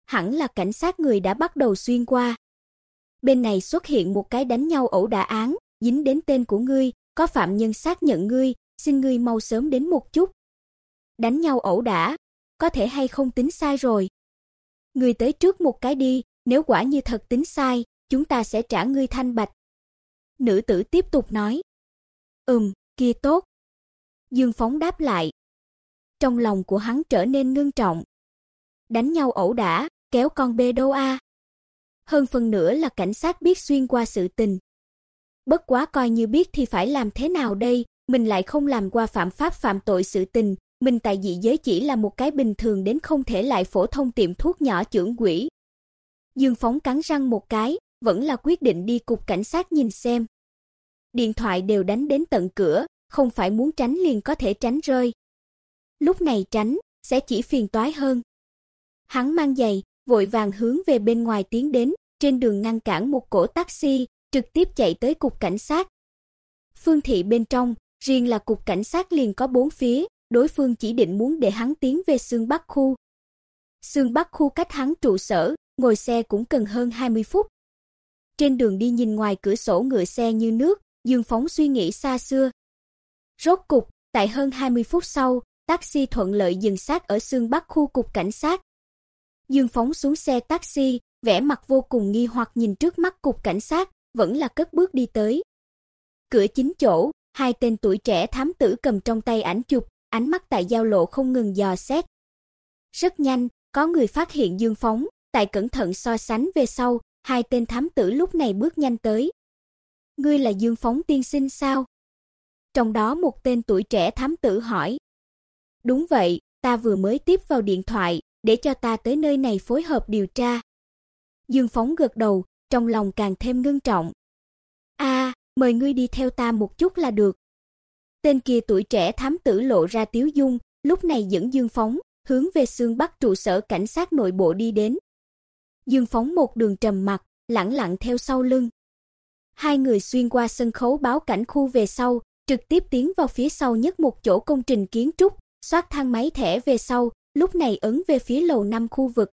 Hẳn là cảnh sát người đã bắt đầu xuyên qua. Bên này xuất hiện một cái đánh nhau ẩu đả án, dính đến tên của ngươi, có phạm nhân xác nhận ngươi, xin ngươi mau sớm đến một chút. Đánh nhau ẩu đả, có thể hay không tính sai rồi. Ngươi tới trước một cái đi, nếu quả như thật tính sai, chúng ta sẽ trả ngươi thanh bạch. Nữ tử tiếp tục nói. Ừm, kia tốt. Dương Phóng đáp lại. Trong lòng của hắn trở nên ngưng trọng. Đánh nhau ẩu đả, kéo con bê đô a? Hơn phần nữa là cảnh sát biết xuyên qua sự tình. Bất quá coi như biết thì phải làm thế nào đây, mình lại không làm qua phạm pháp phạm tội sự tình, mình tại dị giới chỉ là một cái bình thường đến không thể lại phổ thông tiệm thuốc nhỏ trưởng quỷ. Dương Phóng cắn răng một cái, vẫn là quyết định đi cục cảnh sát nhìn xem. Điện thoại đều đánh đến tận cửa, không phải muốn tránh liền có thể tránh rơi. Lúc này tránh sẽ chỉ phiền toái hơn. Hắn mang giày, vội vàng hướng về bên ngoài tiến đến, trên đường ngăn cản một cổ taxi, trực tiếp chạy tới cục cảnh sát. Phương thị bên trong, riêng là cục cảnh sát liền có bốn phía, đối phương chỉ định muốn để hắn tiến về xương Bắc khu. Xương Bắc khu cách hắn trụ sở, ngồi xe cũng cần hơn 20 phút. Trên đường đi nhìn ngoài cửa sổ ngựa xe như nước, Dương Phóng suy nghĩ xa xưa. Rốt cục, tại hơn 20 phút sau, taxi thuận lợi dừng sát ở xương Bắc khu cục cảnh sát. Dương Phóng xuống xe taxi, vẻ mặt vô cùng nghi hoặc nhìn trước mắt cục cảnh sát, vẫn là cất bước đi tới. Cửa chính chỗ, hai tên tuổi trẻ thám tử cầm trong tay ảnh chụp, ánh mắt tại giao lộ không ngừng dò xét. Rất nhanh, có người phát hiện Dương Phóng, tại cẩn thận so sánh về sau, hai tên thám tử lúc này bước nhanh tới. Ngươi là Dương Phóng tiên sinh sao? Trong đó một tên tuổi trẻ thám tử hỏi. Đúng vậy, ta vừa mới tiếp vào điện thoại, để cho ta tới nơi này phối hợp điều tra. Dương Phóng gật đầu, trong lòng càng thêm ngưng trọng. "A, mời ngươi đi theo ta một chút là được." Tên kia tuổi trẻ thám tử lộ ra tiếu dung, lúc này dẫn Dương Phóng hướng về xương Bắc trụ sở cảnh sát nội bộ đi đến. Dương Phóng một đường trầm mặc, lẳng lặng theo sau lưng. Hai người xuyên qua sân khấu báo cảnh khu về sau, trực tiếp tiến vào phía sau nhất một chỗ công trình kiến trúc, xoát thang máy thẻ về sau, lúc này ấn về phía lầu năm khu vực.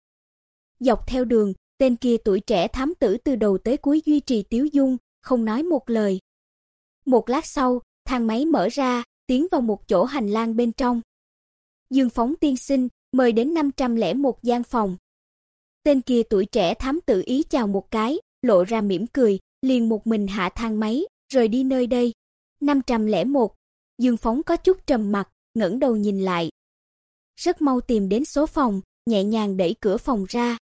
Dọc theo đường, tên kia tuổi trẻ thám tử từ đầu tới cuối duy trì tiếu dung, không nói một lời. Một lát sau, thang máy mở ra, tiến vào một chỗ hành lang bên trong. Dương Phóng tiên sinh, mời đến 501 gian phòng. Tên kia tuổi trẻ thám tử ý chào một cái, lộ ra mỉm cười, liền một mình hạ thang máy, rời đi nơi đây. 501. Dương Phóng có chút trầm mặt ngẩng đầu nhìn lại. Rất mau tìm đến số phòng, nhẹ nhàng đẩy cửa phòng ra.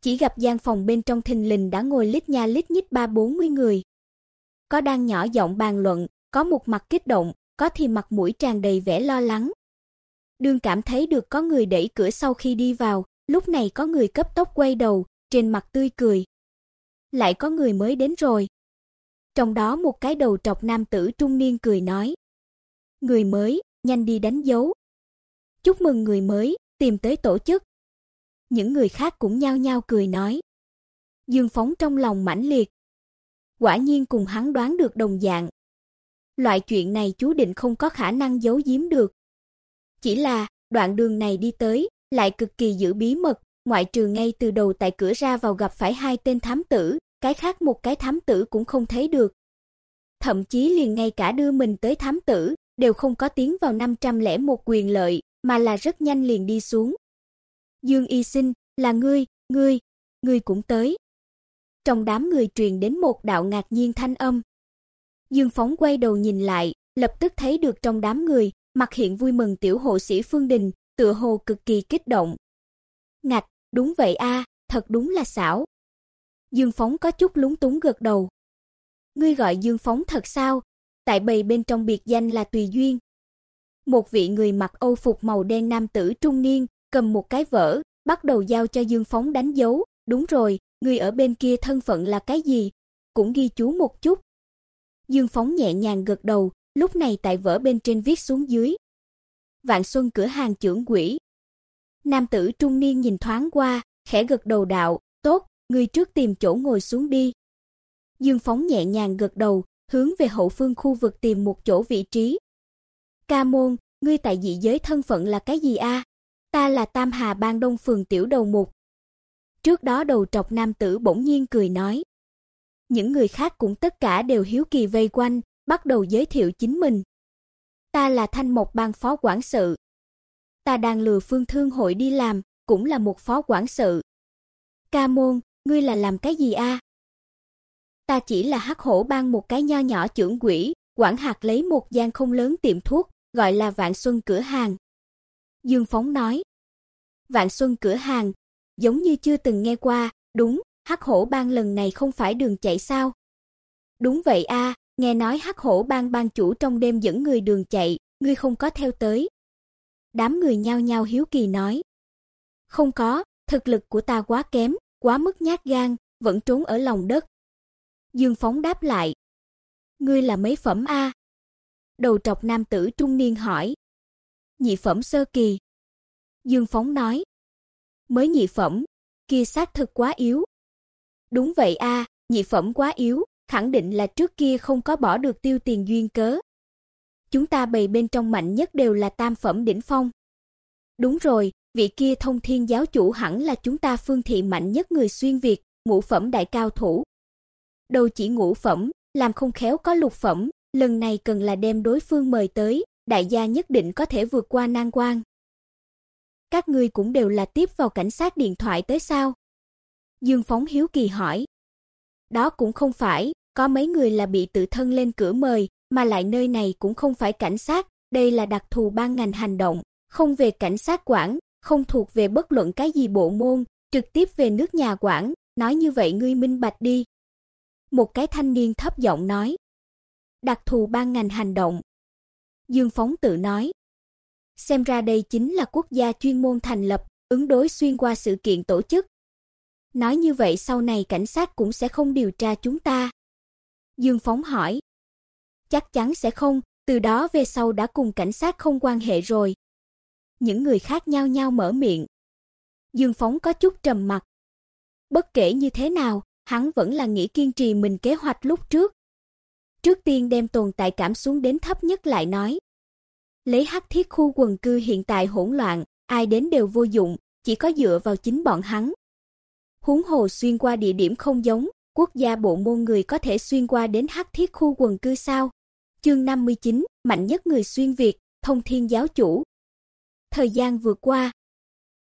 Chỉ gặp gian phòng bên trong thình lình đã ngồi lít nha lít nhít ba bốn mươi người. Có đang nhỏ giọng bàn luận, có một mặt kích động, có thì mặt mũi tràn đầy vẻ lo lắng. Đương cảm thấy được có người đẩy cửa sau khi đi vào, lúc này có người cấp tốc quay đầu, trên mặt tươi cười. Lại có người mới đến rồi. Trong đó một cái đầu trọc nam tử trung niên cười nói: "Người mới, nhanh đi đánh dấu." "Chúc mừng người mới, tìm tới tổ chức." Những người khác cũng nhao nhao cười nói. Dương Phóng trong lòng mãnh liệt, quả nhiên cùng hắn đoán được đồng dạng. Loại chuyện này chú định không có khả năng giấu giếm được. Chỉ là, đoạn đường này đi tới, lại cực kỳ giữ bí mật, ngoại trừ ngay từ đầu tại cửa ra vào gặp phải hai tên thám tử, cái khác một cái thám tử cũng không thấy được. Thậm chí liền ngay cả đưa mình tới thám tử, đều không có tiến vào 501 quyền lợi, mà là rất nhanh liền đi xuống. Dương Y Sinh, là ngươi, ngươi, ngươi cũng tới. Trong đám người truyền đến một đạo ngạc nhiên thanh âm. Dương Phóng quay đầu nhìn lại, lập tức thấy được trong đám người, mặt hiện vui mừng tiểu hộ sĩ Phương Đình, tựa hồ cực kỳ kích động. Ngạch, đúng vậy a, thật đúng là xảo. Dương Phóng có chút lúng túng gật đầu. Ngươi gọi Dương Phóng thật sao? Tại bầy bên trong biệt danh là Tùy Duyên. Một vị người mặc Âu phục màu đen nam tử trung niên, cầm một cái vở, bắt đầu giao cho Dương Phóng đánh dấu, đúng rồi, người ở bên kia thân phận là cái gì? Cũng ghi chú một chút. Dương Phóng nhẹ nhàng gật đầu, lúc này tại vở bên trên viết xuống dưới. Vạn Xuân cửa hàng trưởng quỹ. Nam tử trung niên nhìn thoáng qua, khẽ gật đầu đạo, "Tốt, ngươi trước tìm chỗ ngồi xuống đi." Dương Phóng nhẹ nhàng gật đầu, hướng về hậu phương khu vực tìm một chỗ vị trí. "Ca môn, ngươi tại dị giới thân phận là cái gì a?" "Ta là Tam Hà Bang Đông phường tiểu đầu mục." Trước đó đầu trọc nam tử bỗng nhiên cười nói. Những người khác cũng tất cả đều hiếu kỳ vây quanh, bắt đầu giới thiệu chính mình. Ta là Thanh Mộc Bang phó quản sự. Ta đang lừa Phương Thương hội đi làm, cũng là một phó quản sự. Ca môn, ngươi là làm cái gì a? Ta chỉ là Hắc Hổ Bang một cái nho nhỏ trưởng quỹ, quản hạt lấy một gian không lớn tiệm thuốc, gọi là Vạn Xuân cửa hàng. Dương Phóng nói. Vạn Xuân cửa hàng, giống như chưa từng nghe qua, đúng, Hắc Hổ Bang lần này không phải đường chạy sao? Đúng vậy a, nghe nói Hắc Hổ Bang ban chủ trong đêm dẫn người đường chạy, ngươi không có theo tới. Đám người nhao nhao hiếu kỳ nói. Không có, thực lực của ta quá kém, quá mức nhát gan, vẫn trốn ở lòng đất. Dương Phóng đáp lại. Ngươi là mấy phẩm a? Đầu trọc nam tử trung niên hỏi. Nhị phẩm sơ kỳ. Dương Phóng nói. Mới nhị phẩm, kia xác thực quá yếu. Đúng vậy a, nhị phẩm quá yếu, khẳng định là trước kia không có bỏ được tiêu tiền duyên cớ. Chúng ta bày bên trong mạnh nhất đều là tam phẩm đỉnh phong. Đúng rồi, vị kia thông thiên giáo chủ hẳn là chúng ta phương thị mạnh nhất người xuyên Việt, ngũ phẩm đại cao thủ. Đâu chỉ ngũ phẩm, làm không khéo có lục phẩm, lần này cần là đem đối phương mời tới, đại gia nhất định có thể vượt qua nan quan. Các ngươi cũng đều là tiếp vào cảnh sát điện thoại tới sao? Dương Phóng hiếu kỳ hỏi. Đó cũng không phải, có mấy người là bị tự thân lên cửa mời, mà lại nơi này cũng không phải cảnh sát, đây là đặc thù ban ngành hành động, không về cảnh sát quản, không thuộc về bất luận cái gì bộ môn, trực tiếp về nước nhà quản, nói như vậy ngươi minh bạch đi. Một cái thanh niên thấp giọng nói. Đặc thù ban ngành hành động. Dương Phóng tự nói. Xem ra đây chính là quốc gia chuyên môn thành lập, ứng đối xuyên qua sự kiện tổ chức, Nói như vậy sau này cảnh sát cũng sẽ không điều tra chúng ta. Dương Phóng hỏi. Chắc chắn sẽ không, từ đó về sau đã cùng cảnh sát không quan hệ rồi. Những người khác nhau nhau mở miệng. Dương Phóng có chút trầm mặt. Bất kể như thế nào, hắn vẫn là nghĩ kiên trì mình kế hoạch lúc trước. Trước tiên đem tồn tại cảm xuống đến thấp nhất lại nói. Lấy hắc thiết khu quần cư hiện tại hỗn loạn, ai đến đều vô dụng, chỉ có dựa vào chính bọn hắn, Huống hồ xuyên qua địa điểm không giống, quốc gia bộ môn người có thể xuyên qua đến hắc thiết khu quần cư sao? Chương 59, mạnh nhất người xuyên Việt, Thông Thiên giáo chủ. Thời gian vừa qua,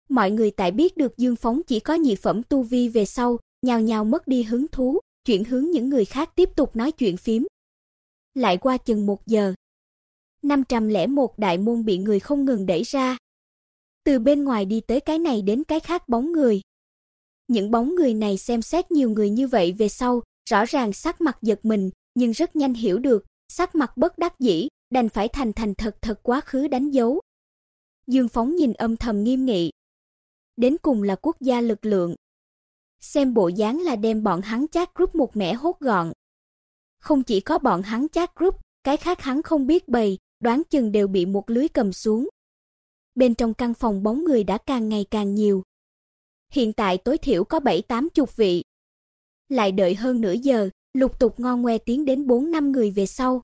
mọi người tại biết được Dương Phóng chỉ có nhị phẩm tu vi về sau, nhào nhào mất đi hứng thú, chuyển hướng những người khác tiếp tục nói chuyện phím. Lại qua chừng một giờ, 501 đại môn bị người không ngừng đẩy ra. Từ bên ngoài đi tới cái này đến cái khác bóng người, những bóng người này xem xét nhiều người như vậy về sau, rõ ràng sắc mặt giật mình, nhưng rất nhanh hiểu được, sắc mặt bất đắc dĩ, đành phải thành thành thật thật quá khứ đánh dấu. Dương Phóng nhìn âm thầm nghiêm nghị. Đến cùng là quốc gia lực lượng. Xem bộ dáng là đem bọn hắn chat group một mẻ hốt gọn. Không chỉ có bọn hắn chat group, cái khác hắn không biết bày, đoán chừng đều bị một lưới cầm xuống. Bên trong căn phòng bóng người đã càng ngày càng nhiều, hiện tại tối thiểu có 7-8 chục vị. Lại đợi hơn nửa giờ, lục tục ngon ngoe tiến đến 4 năm người về sau.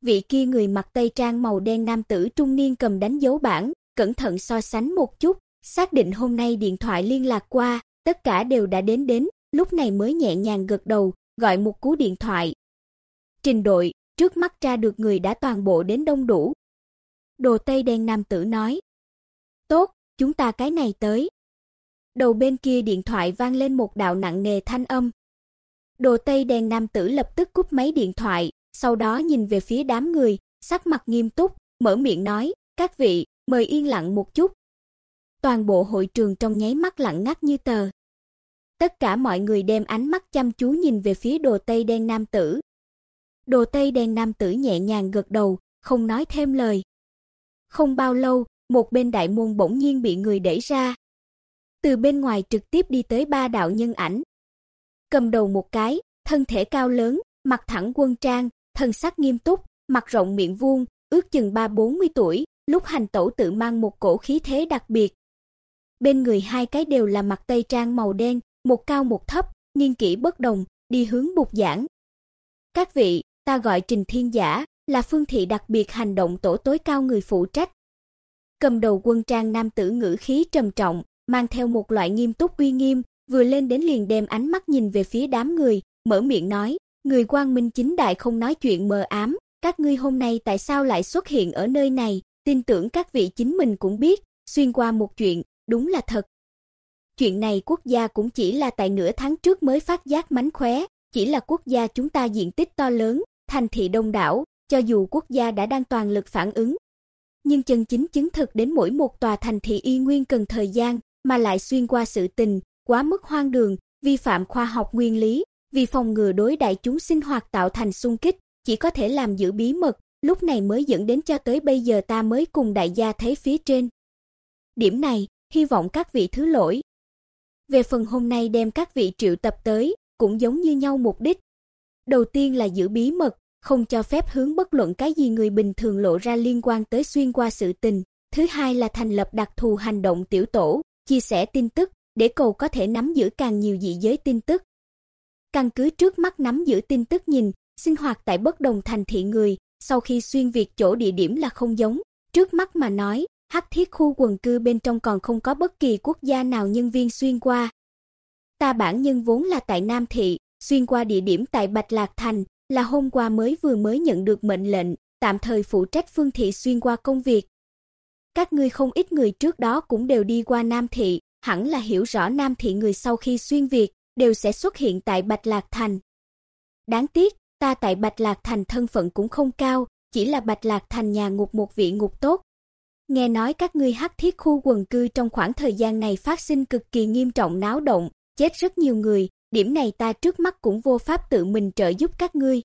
Vị kia người mặc tây trang màu đen nam tử trung niên cầm đánh dấu bảng, cẩn thận so sánh một chút, xác định hôm nay điện thoại liên lạc qua, tất cả đều đã đến đến, lúc này mới nhẹ nhàng gật đầu, gọi một cú điện thoại. Trình đội, trước mắt tra được người đã toàn bộ đến đông đủ. Đồ Tây đen nam tử nói. Tốt, chúng ta cái này tới. Đầu bên kia điện thoại vang lên một đạo nặng nề thanh âm. Đồ Tây đen nam tử lập tức cúp máy điện thoại, sau đó nhìn về phía đám người, sắc mặt nghiêm túc, mở miệng nói, "Các vị, mời yên lặng một chút." Toàn bộ hội trường trong nháy mắt lặng ngắt như tờ. Tất cả mọi người đem ánh mắt chăm chú nhìn về phía Đồ Tây đen nam tử. Đồ Tây đen nam tử nhẹ nhàng gật đầu, không nói thêm lời. Không bao lâu, một bên đại môn bỗng nhiên bị người đẩy ra. Từ bên ngoài trực tiếp đi tới ba đạo nhân ảnh. Cầm đầu một cái, thân thể cao lớn, mặt thẳng quân trang, thần sắc nghiêm túc, mặt rộng miệng vuông, ước chừng ba bốn mươi tuổi, lúc hành tẩu tự mang một cổ khí thế đặc biệt. Bên người hai cái đều là mặt tây trang màu đen, một cao một thấp, nghiêng kỹ bất đồng, đi hướng bục giảng. Các vị, ta gọi Trình Thiên Giả, là phương thị đặc biệt hành động tổ tối cao người phụ trách. Cầm đầu quân trang nam tử ngữ khí trầm trọng, mang theo một loại nghiêm túc uy nghiêm, vừa lên đến liền đem ánh mắt nhìn về phía đám người, mở miệng nói, người quang minh chính đại không nói chuyện mờ ám, các ngươi hôm nay tại sao lại xuất hiện ở nơi này, tin tưởng các vị chính mình cũng biết, xuyên qua một chuyện, đúng là thật. Chuyện này quốc gia cũng chỉ là tại nửa tháng trước mới phát giác mánh khóe, chỉ là quốc gia chúng ta diện tích to lớn, thành thị đông đảo, cho dù quốc gia đã đang toàn lực phản ứng, nhưng chân chính chứng thực đến mỗi một tòa thành thị y nguyên cần thời gian, mà lại xuyên qua sự tình, quá mức hoang đường, vi phạm khoa học nguyên lý, vì phòng ngừa đối đại chúng sinh hoạt tạo thành xung kích, chỉ có thể làm giữ bí mật, lúc này mới dẫn đến cho tới bây giờ ta mới cùng đại gia thấy phía trên. Điểm này, hy vọng các vị thứ lỗi. Về phần hôm nay đem các vị triệu tập tới, cũng giống như nhau mục đích. Đầu tiên là giữ bí mật, không cho phép hướng bất luận cái gì người bình thường lộ ra liên quan tới xuyên qua sự tình. Thứ hai là thành lập đặc thù hành động tiểu tổ, chia sẻ tin tức, để cầu có thể nắm giữ càng nhiều dị giới tin tức. Căn cứ trước mắt nắm giữ tin tức nhìn, sinh hoạt tại bất đồng thành thị người, sau khi xuyên việt chỗ địa điểm là không giống. Trước mắt mà nói, Hắc Thiết khu quần cư bên trong còn không có bất kỳ quốc gia nào nhân viên xuyên qua. Ta bản nhân vốn là tại Nam thị, xuyên qua địa điểm tại Bạch Lạc thành, là hôm qua mới vừa mới nhận được mệnh lệnh, tạm thời phụ trách Phương thị xuyên qua công việc. Các ngươi không ít người trước đó cũng đều đi qua Nam thị, hẳn là hiểu rõ Nam thị người sau khi xuyên việt đều sẽ xuất hiện tại Bạch Lạc thành. Đáng tiếc, ta tại Bạch Lạc thành thân phận cũng không cao, chỉ là Bạch Lạc thành nhà ngục một vị ngục tốt. Nghe nói các ngươi hắc thiết khu quần cư trong khoảng thời gian này phát sinh cực kỳ nghiêm trọng náo động, chết rất nhiều người, điểm này ta trước mắt cũng vô pháp tự mình trợ giúp các ngươi.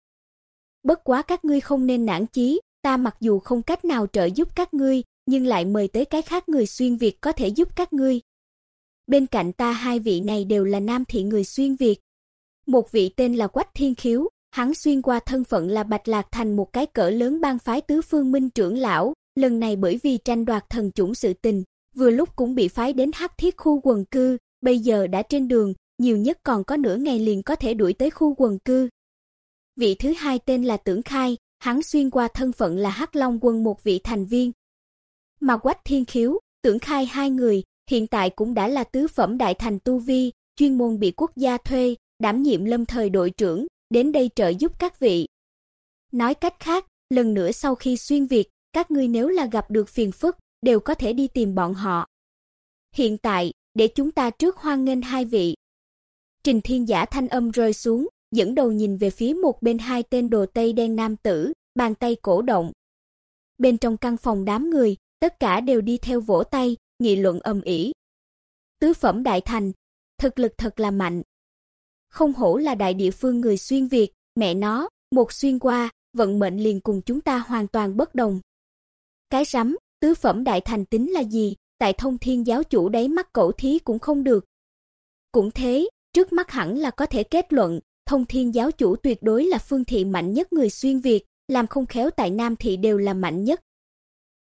Bất quá các ngươi không nên nản chí, ta mặc dù không cách nào trợ giúp các ngươi, nhưng lại mời tới cái khác người xuyên việt có thể giúp các ngươi. Bên cạnh ta hai vị này đều là nam thị người xuyên việt. Một vị tên là Quách Thiên Khiếu, hắn xuyên qua thân phận là Bạch Lạc thành một cái cỡ lớn bang phái tứ phương minh trưởng lão, lần này bởi vì tranh đoạt thần chủng sự tình, vừa lúc cũng bị phái đến Hắc Thiết khu quần cư, bây giờ đã trên đường, nhiều nhất còn có nửa ngày liền có thể đuổi tới khu quần cư. Vị thứ hai tên là Tưởng Khai, hắn xuyên qua thân phận là Hắc Long quân một vị thành viên. Mà Quách Thiên Khiếu, Tưởng Khai hai người, hiện tại cũng đã là tứ phẩm đại thành tu vi, chuyên môn bị quốc gia thuê, đảm nhiệm lâm thời đội trưởng, đến đây trợ giúp các vị. Nói cách khác, lần nữa sau khi xuyên việt, các ngươi nếu là gặp được phiền phức, đều có thể đi tìm bọn họ. Hiện tại, để chúng ta trước hoan nghênh hai vị. Trình Thiên Giả thanh âm rơi xuống, dẫn đầu nhìn về phía một bên hai tên đồ tây đen nam tử, bàn tay cổ động. Bên trong căn phòng đám người, tất cả đều đi theo vỗ tay, nghị luận ầm ĩ. Tứ phẩm đại thành, thực lực thật là mạnh. Không hổ là đại địa phương người xuyên Việt, mẹ nó, một xuyên qua, vận mệnh liền cùng chúng ta hoàn toàn bất đồng. Cái rắm, tứ phẩm đại thành tính là gì, tại thông thiên giáo chủ đấy mắt cẩu thí cũng không được. Cũng thế, trước mắt hẳn là có thể kết luận, thông thiên giáo chủ tuyệt đối là phương thị mạnh nhất người xuyên Việt, làm không khéo tại Nam thị đều là mạnh nhất.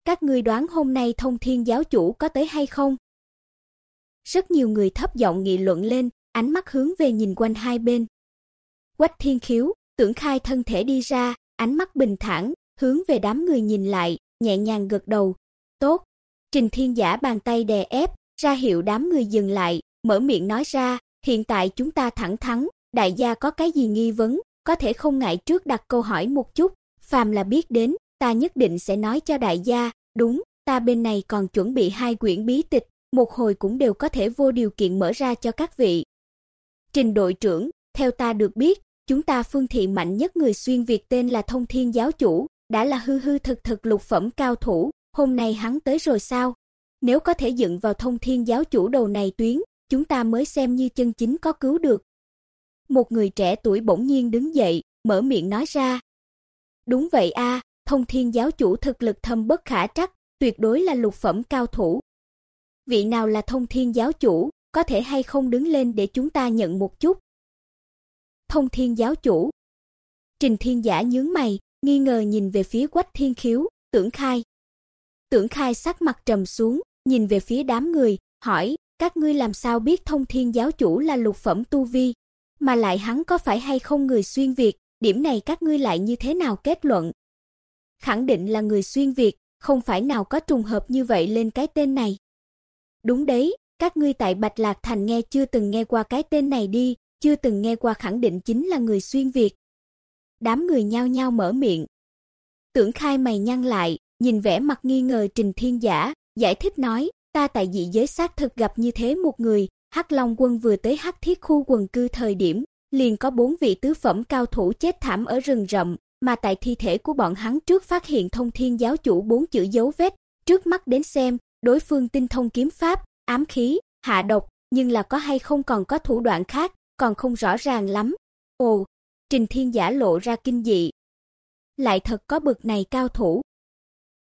Các ngươi đoán hôm nay thông thiên giáo chủ có tới hay không? Rất nhiều người thấp giọng nghị luận lên, ánh mắt hướng về nhìn quanh hai bên. Quách Thiên Khiếu, Tưởng Khai thân thể đi ra, ánh mắt bình thản, hướng về đám người nhìn lại, nhẹ nhàng gật đầu. "Tốt." Trình Thiên Giả bàn tay đè ép, ra hiệu đám người dừng lại, mở miệng nói ra, "Hiện tại chúng ta thẳng thắn, đại gia có cái gì nghi vấn, có thể không ngại trước đặt câu hỏi một chút, phàm là biết đến, ta nhất định sẽ nói cho đại gia, đúng, ta bên này còn chuẩn bị hai quyển bí tịch, một hồi cũng đều có thể vô điều kiện mở ra cho các vị." Trình đội trưởng, theo ta được biết, chúng ta phương thị mạnh nhất người xuyên Việt tên là Thông Thiên giáo chủ, đã là hư hư thực thực lục phẩm cao thủ, hôm nay hắn tới rồi sao? Nếu có thể dựng vào Thông Thiên giáo chủ đầu này tuyến, chúng ta mới xem như chân chính có cứu được. Một người trẻ tuổi bỗng nhiên đứng dậy, mở miệng nói ra. Đúng vậy a, Thông Thiên giáo chủ thực lực thâm bất khả trắc, tuyệt đối là lục phẩm cao thủ. Vị nào là Thông Thiên giáo chủ, có thể hay không đứng lên để chúng ta nhận một chút? Thông Thiên giáo chủ. Trình Thiên Giả nhướng mày, nghi ngờ nhìn về phía Quách Thiên Khiếu, Tưởng Khai. Tưởng Khai sắc mặt trầm xuống, nhìn về phía đám người, hỏi: "Các ngươi làm sao biết Thông Thiên giáo chủ là lục phẩm tu vi, mà lại hắn có phải hay không người xuyên việt, điểm này các ngươi lại như thế nào kết luận?" Khẳng định là người xuyên việt, không phải nào có trùng hợp như vậy lên cái tên này. Đúng đấy, các ngươi tại Bạch Lạc Thành nghe chưa từng nghe qua cái tên này đi, chưa từng nghe qua khẳng định chính là người xuyên Việt. Đám người nhao nhao mở miệng. Tưởng Khai mày nhăn lại, nhìn vẻ mặt nghi ngờ Trình Thiên Giả, giải thích nói, ta tại dị giới xác thực gặp như thế một người, Hắc Long quân vừa tới Hắc Thiết khu quần cư thời điểm, liền có bốn vị tứ phẩm cao thủ chết thảm ở rừng rậm, mà tại thi thể của bọn hắn trước phát hiện Thông Thiên giáo chủ bốn chữ dấu vết, trước mắt đến xem, đối phương tinh thông kiếm pháp, ám khí, hạ độc, nhưng là có hay không còn có thủ đoạn khác, còn không rõ ràng lắm. Ồ, Trình Thiên Giả lộ ra kinh dị. Lại thật có bực này cao thủ.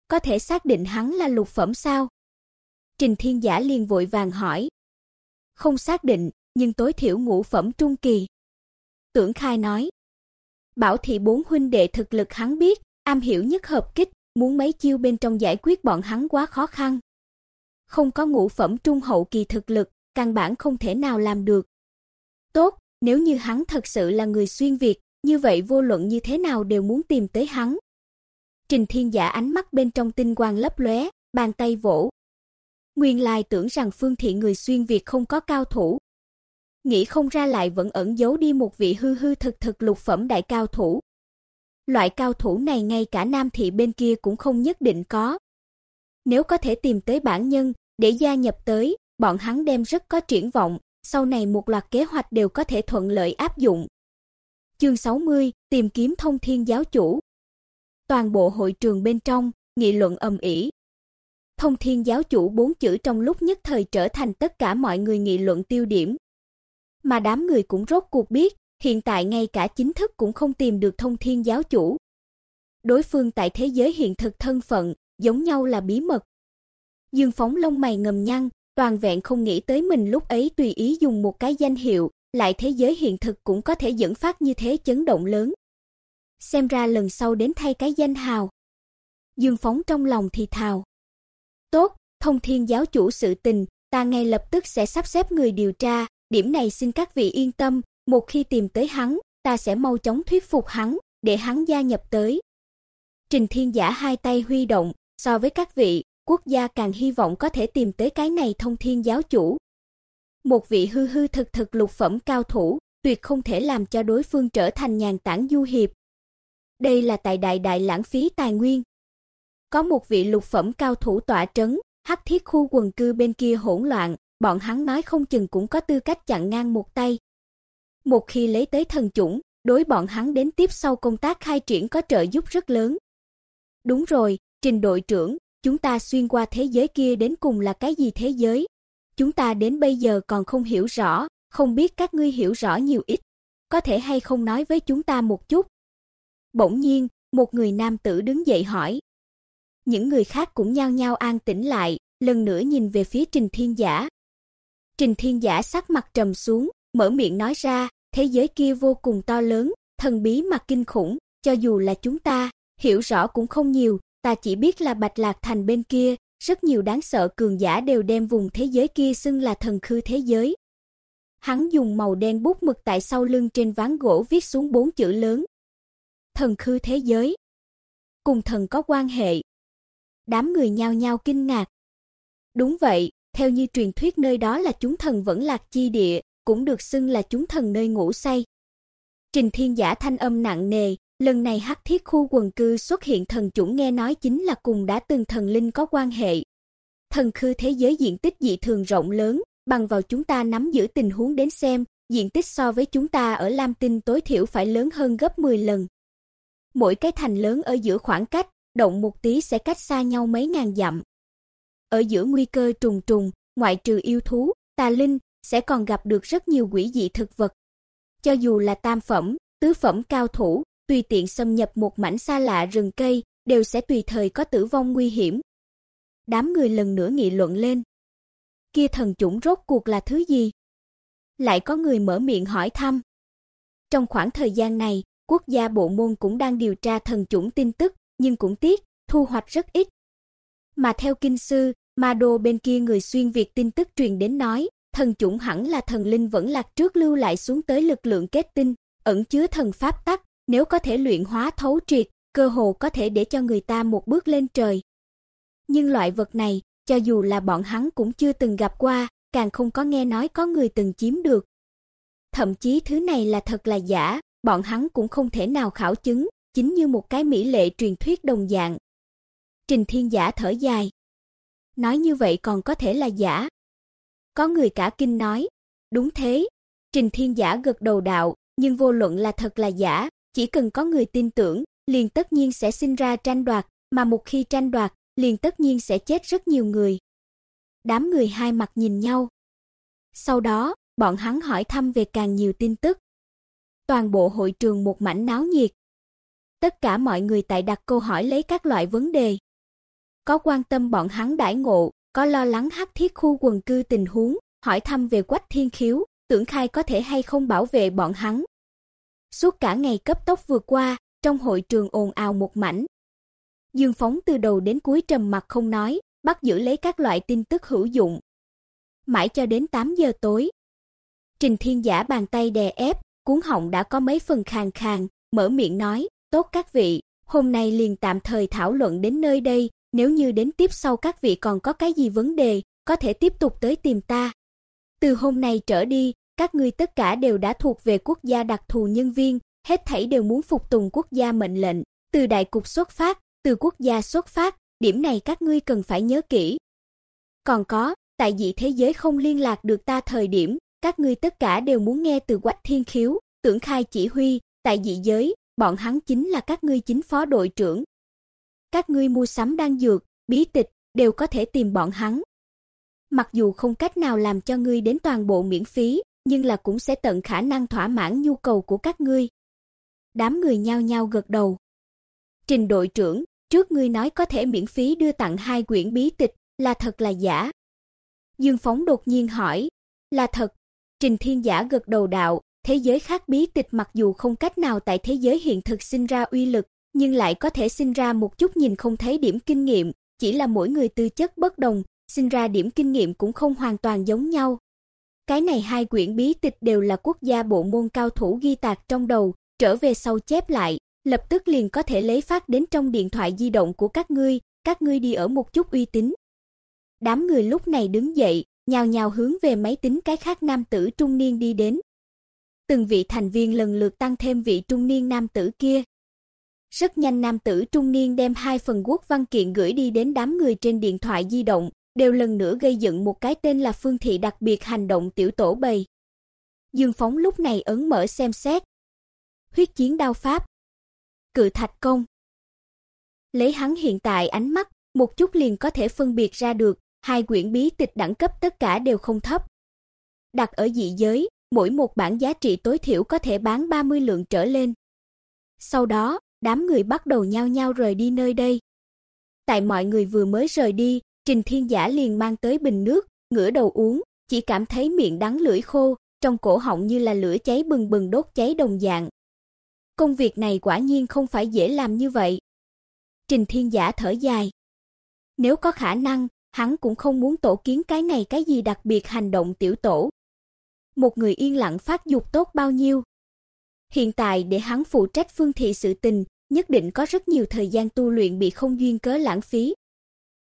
Có thể xác định hắn là lục phẩm sao? Trình Thiên Giả liền vội vàng hỏi. Không xác định, nhưng tối thiểu ngũ phẩm trung kỳ. Tưởng Khai nói. Bảo thị bốn huynh đệ thực lực hắn biết, am hiểu nhất hợp kích, muốn mấy chiêu bên trong giải quyết bọn hắn quá khó khăn. Không có ngũ phẩm trung hậu kỳ thực lực, căn bản không thể nào làm được. Tốt, nếu như hắn thật sự là người xuyên Việt, như vậy vô luận như thế nào đều muốn tìm tới hắn. Trình Thiên Giả ánh mắt bên trong tinh quang lấp lóe, bàn tay vỗ. Nguyên lai tưởng rằng Phương Thị người xuyên Việt không có cao thủ. Nghĩ không ra lại vẫn ẩn giấu đi một vị hư hư thực thực lục phẩm đại cao thủ. Loại cao thủ này ngay cả Nam Thị bên kia cũng không nhất định có. Nếu có thể tìm tới bản nhân để gia nhập tới, bọn hắn đem rất có triển vọng, sau này một loạt kế hoạch đều có thể thuận lợi áp dụng. Chương 60, tìm kiếm Thông Thiên giáo chủ. Toàn bộ hội trường bên trong, nghị luận ầm ĩ. Thông Thiên giáo chủ bốn chữ trong lúc nhất thời trở thành tất cả mọi người nghị luận tiêu điểm. Mà đám người cũng rốt cuộc biết, hiện tại ngay cả chính thức cũng không tìm được Thông Thiên giáo chủ. Đối phương tại thế giới hiện thực thân phận, giống nhau là bí mật. Dương Phóng lông mày ngầm nhăn, toàn vẹn không nghĩ tới mình lúc ấy tùy ý dùng một cái danh hiệu, lại thế giới hiện thực cũng có thể dẫn phát như thế chấn động lớn. Xem ra lần sau đến thay cái danh hào. Dương Phóng trong lòng thì thào. Tốt, thông thiên giáo chủ sự tình, ta ngay lập tức sẽ sắp xếp người điều tra, điểm này xin các vị yên tâm, một khi tìm tới hắn, ta sẽ mau chóng thuyết phục hắn, để hắn gia nhập tới. Trình Thiên Giả hai tay huy động, so với các vị, quốc gia càng hy vọng có thể tìm tới cái này thông thiên giáo chủ. Một vị hư hư thực thực lục phẩm cao thủ, tuyệt không thể làm cho đối phương trở thành nhàn tản du hiệp. Đây là tại đại đại lãng phí tài nguyên. Có một vị lục phẩm cao thủ tọa trấn, hắc thiết khu quần cư bên kia hỗn loạn, bọn hắn nói không chừng cũng có tư cách chặn ngang một tay. Một khi lấy tới thần chủng, đối bọn hắn đến tiếp sau công tác khai triển có trợ giúp rất lớn. Đúng rồi, Trình đội trưởng, chúng ta xuyên qua thế giới kia đến cùng là cái gì thế giới? Chúng ta đến bây giờ còn không hiểu rõ, không biết các ngươi hiểu rõ nhiều ít, có thể hay không nói với chúng ta một chút? Bỗng nhiên, một người nam tử đứng dậy hỏi. Những người khác cũng nhao nhao an tĩnh lại, lần nữa nhìn về phía Trình Thiên Giả. Trình Thiên Giả sắc mặt trầm xuống, mở miệng nói ra, thế giới kia vô cùng to lớn, thần bí mà kinh khủng, cho dù là chúng ta, hiểu rõ cũng không nhiều, ta chỉ biết là Bạch Lạc Thành bên kia, rất nhiều đáng sợ cường giả đều đem vùng thế giới kia xưng là thần khư thế giới. hắn dùng màu đen bút mực tại sau lưng trên ván gỗ viết xuống bốn chữ lớn. Thần khư thế giới. Cùng thần có quan hệ. Đám người nhao nhao kinh ngạc. Đúng vậy, theo như truyền thuyết nơi đó là chúng thần vẫn lạc chi địa, cũng được xưng là chúng thần nơi ngủ say. Trình Thiên Giả thanh âm nặng nề, lần này Hắc Thiết khu quần cư xuất hiện thần chủng nghe nói chính là cùng đã từng thần linh có quan hệ. Thần khư thế giới diện tích dị thường rộng lớn, bằng vào chúng ta nắm giữ tình huống đến xem, diện tích so với chúng ta ở Lam Tinh tối thiểu phải lớn hơn gấp 10 lần. Mỗi cái thành lớn ở giữa khoảng cách, động một tí sẽ cách xa nhau mấy ngàn dặm. Ở giữa nguy cơ trùng trùng, ngoại trừ yêu thú, tà linh, sẽ còn gặp được rất nhiều quỷ dị thực vật. Cho dù là tam phẩm, tứ phẩm cao thủ, tùy tiện xâm nhập một mảnh xa lạ rừng cây, đều sẽ tùy thời có tử vong nguy hiểm. Đám người lần nữa nghị luận lên. Kia thần chủng rốt cuộc là thứ gì? Lại có người mở miệng hỏi thăm. Trong khoảng thời gian này, quốc gia bộ môn cũng đang điều tra thần chủng tin tức, nhưng cũng tiếc, thu hoạch rất ít. Mà theo kinh sư, Ma Đô bên kia người xuyên Việt tin tức truyền đến nói, thần chủng hẳn là thần linh vẫn lạc trước lưu lại xuống tới lực lượng kết tinh, ẩn chứa thần pháp tắc, nếu có thể luyện hóa thấu triệt, cơ hồ có thể để cho người ta một bước lên trời. Nhưng loại vật này, cho dù là bọn hắn cũng chưa từng gặp qua, càng không có nghe nói có người từng chiếm được. Thậm chí thứ này là thật là giả, bọn hắn cũng không thể nào khảo chứng, chính như một cái mỹ lệ truyền thuyết đồng dạng. Trình Thiên Giả thở dài. Nói như vậy còn có thể là giả. Có người cả kinh nói, đúng thế. Trình Thiên Giả gật đầu đạo, nhưng vô luận là thật là giả, chỉ cần có người tin tưởng, liền tất nhiên sẽ sinh ra tranh đoạt, mà một khi tranh đoạt, liền tất nhiên sẽ chết rất nhiều người. Đám người hai mặt nhìn nhau. Sau đó, bọn hắn hỏi thăm về càng nhiều tin tức. Toàn bộ hội trường một mảnh náo nhiệt. Tất cả mọi người tại đặt câu hỏi lấy các loại vấn đề. Có quan tâm bọn hắn đãi ngộ, có lo lắng hắc thiết khu quần cư tình huống, hỏi thăm về Quách Thiên Khiếu, tưởng khai có thể hay không bảo vệ bọn hắn. Suốt cả ngày cấp tốc vượt qua, trong hội trường ồn ào một mảnh. Dương Phóng từ đầu đến cuối trầm mặc không nói, bắt giữ lấy các loại tin tức hữu dụng. Mãi cho đến 8 giờ tối. Trình Thiên Giả bàn tay đè ép, cuốn họng đã có mấy phần khàn khàn, mở miệng nói, "Tốt các vị, hôm nay liền tạm thời thảo luận đến nơi đây, nếu như đến tiếp sau các vị còn có cái gì vấn đề, có thể tiếp tục tới tìm ta. Từ hôm nay trở đi, các ngươi tất cả đều đã thuộc về quốc gia đặc thù nhân viên, hết thảy đều muốn phục tùng quốc gia mệnh lệnh, từ đại cục xuất phát, từ quốc gia xuất phát, điểm này các ngươi cần phải nhớ kỹ. Còn có, tại dị thế giới không liên lạc được ta thời điểm, các ngươi tất cả đều muốn nghe từ Quách Thiên Khiếu, Tưởng Khai chỉ huy, tại dị giới, bọn hắn chính là các ngươi chính phó đội trưởng. Các ngươi mua sắm đan dược, bí tịch đều có thể tìm bọn hắn. Mặc dù không cách nào làm cho ngươi đến toàn bộ miễn phí, nhưng là cũng sẽ tận khả năng thỏa mãn nhu cầu của các ngươi. Đám người nhao nhao gật đầu. Trình đội trưởng, trước ngươi nói có thể miễn phí đưa tặng hai quyển bí tịch, là thật là giả? Dương Phóng đột nhiên hỏi, là thật. Trình Thiên Giả gật đầu đạo, thế giới khác bí tịch mặc dù không cách nào tại thế giới hiện thực sinh ra uy lực, nhưng lại có thể sinh ra một chút nhìn không thấy điểm kinh nghiệm, chỉ là mỗi người tư chất bất đồng, sinh ra điểm kinh nghiệm cũng không hoàn toàn giống nhau. Cái này hai quyển bí tịch đều là quốc gia bộ môn cao thủ ghi tạc trong đầu, trở về sau chép lại, lập tức liền có thể lấy phát đến trong điện thoại di động của các ngươi, các ngươi đi ở một chút uy tín. Đám người lúc này đứng dậy, nhào nhào hướng về máy tính cái khác nam tử trung niên đi đến. Từng vị thành viên lần lượt tăng thêm vị trung niên nam tử kia. Rất nhanh nam tử trung niên đem hai phần quốc văn kiện gửi đi đến đám người trên điện thoại di động, đều lần nữa gây dựng một cái tên là Phương thị đặc biệt hành động tiểu tổ bầy. Dương Phóng lúc này ấn mở xem xét. Huyết chiến đao pháp. Cự thạch công. Lấy hắn hiện tại ánh mắt, một chút liền có thể phân biệt ra được, hai quyển bí tịch đẳng cấp tất cả đều không thấp. Đặt ở dị giới, mỗi một bản giá trị tối thiểu có thể bán 30 lượng trở lên. Sau đó, đám người bắt đầu nhao nhao rời đi nơi đây. Tại mọi người vừa mới rời đi, Trình Thiên Giả liền mang tới bình nước, ngửa đầu uống, chỉ cảm thấy miệng đắng lưỡi khô, trong cổ họng như là lửa cháy bừng bừng đốt cháy đồng dạng. Công việc này quả nhiên không phải dễ làm như vậy. Trình Thiên Giả thở dài. Nếu có khả năng, hắn cũng không muốn tổ kiến cái này cái gì đặc biệt hành động tiểu tổ. một người yên lặng phát dục tốt bao nhiêu. Hiện tại để hắn phụ trách phương thị sự tình, nhất định có rất nhiều thời gian tu luyện bị không duyên cớ lãng phí.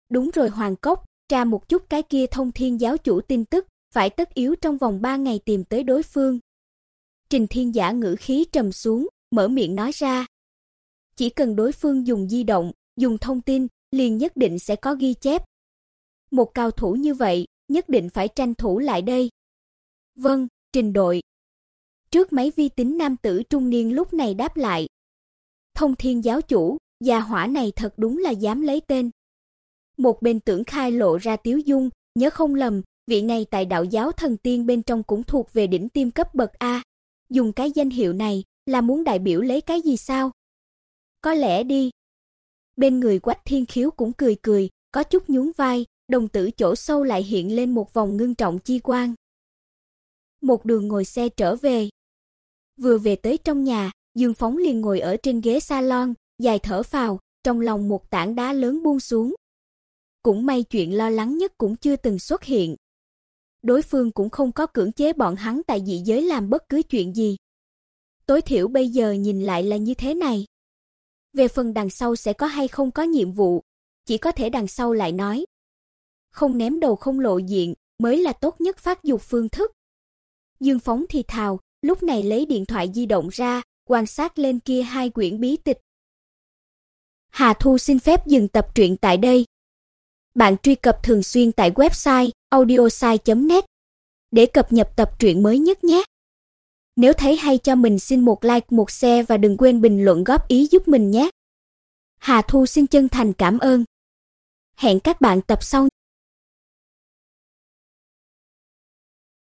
Đúng rồi Hoàng Cốc, tra một chút cái kia thông thiên giáo chủ tin tức, phải tất yếu trong vòng 3 ngày tìm tới đối phương. Trình Thiên Giả ngữ khí trầm xuống, mở miệng nói ra. Chỉ cần đối phương dùng di động, dùng thông tin, liền nhất định sẽ có ghi chép. Một cao thủ như vậy, nhất định phải tranh thủ lại đây. Vâng, trình đội. Trước máy vi tính nam tử trung niên lúc này đáp lại. Thông Thiên giáo chủ, gia hỏa này thật đúng là dám lấy tên. Một bên tưởng khai lộ ra tiếu dung, nhớ không lầm, vị này tại đạo giáo thần tiên bên trong cũng thuộc về đỉnh tiêm cấp bậc A. Dùng cái danh hiệu này là muốn đại biểu lấy cái gì sao? Có lẽ đi. Bên người Quách Thiên Khiếu cũng cười cười, có chút nhún vai, đồng tử chỗ sâu lại hiện lên một vòng ngưng trọng chi quang Một đường ngồi xe trở về. Vừa về tới trong nhà, Dương Phóng liền ngồi ở trên ghế salon, dài thở phào, trong lòng một tảng đá lớn buông xuống. Cũng may chuyện lo lắng nhất cũng chưa từng xuất hiện. Đối phương cũng không có cưỡng chế bọn hắn tại dị giới làm bất cứ chuyện gì. Tối thiểu bây giờ nhìn lại là như thế này. Về phần đằng sau sẽ có hay không có nhiệm vụ, chỉ có thể đằng sau lại nói. Không ném đầu không lộ diện mới là tốt nhất phát dục phương thức. Dương Phóng thì thào, lúc này lấy điện thoại di động ra, quan sát lên kia hai quyển bí tịch. Hà Thu xin phép dừng tập truyện tại đây. Bạn truy cập thường xuyên tại website audiosai.net để cập nhật tập truyện mới nhất nhé. Nếu thấy hay cho mình xin một like, một share và đừng quên bình luận góp ý giúp mình nhé. Hà Thu xin chân thành cảm ơn. Hẹn các bạn tập sau.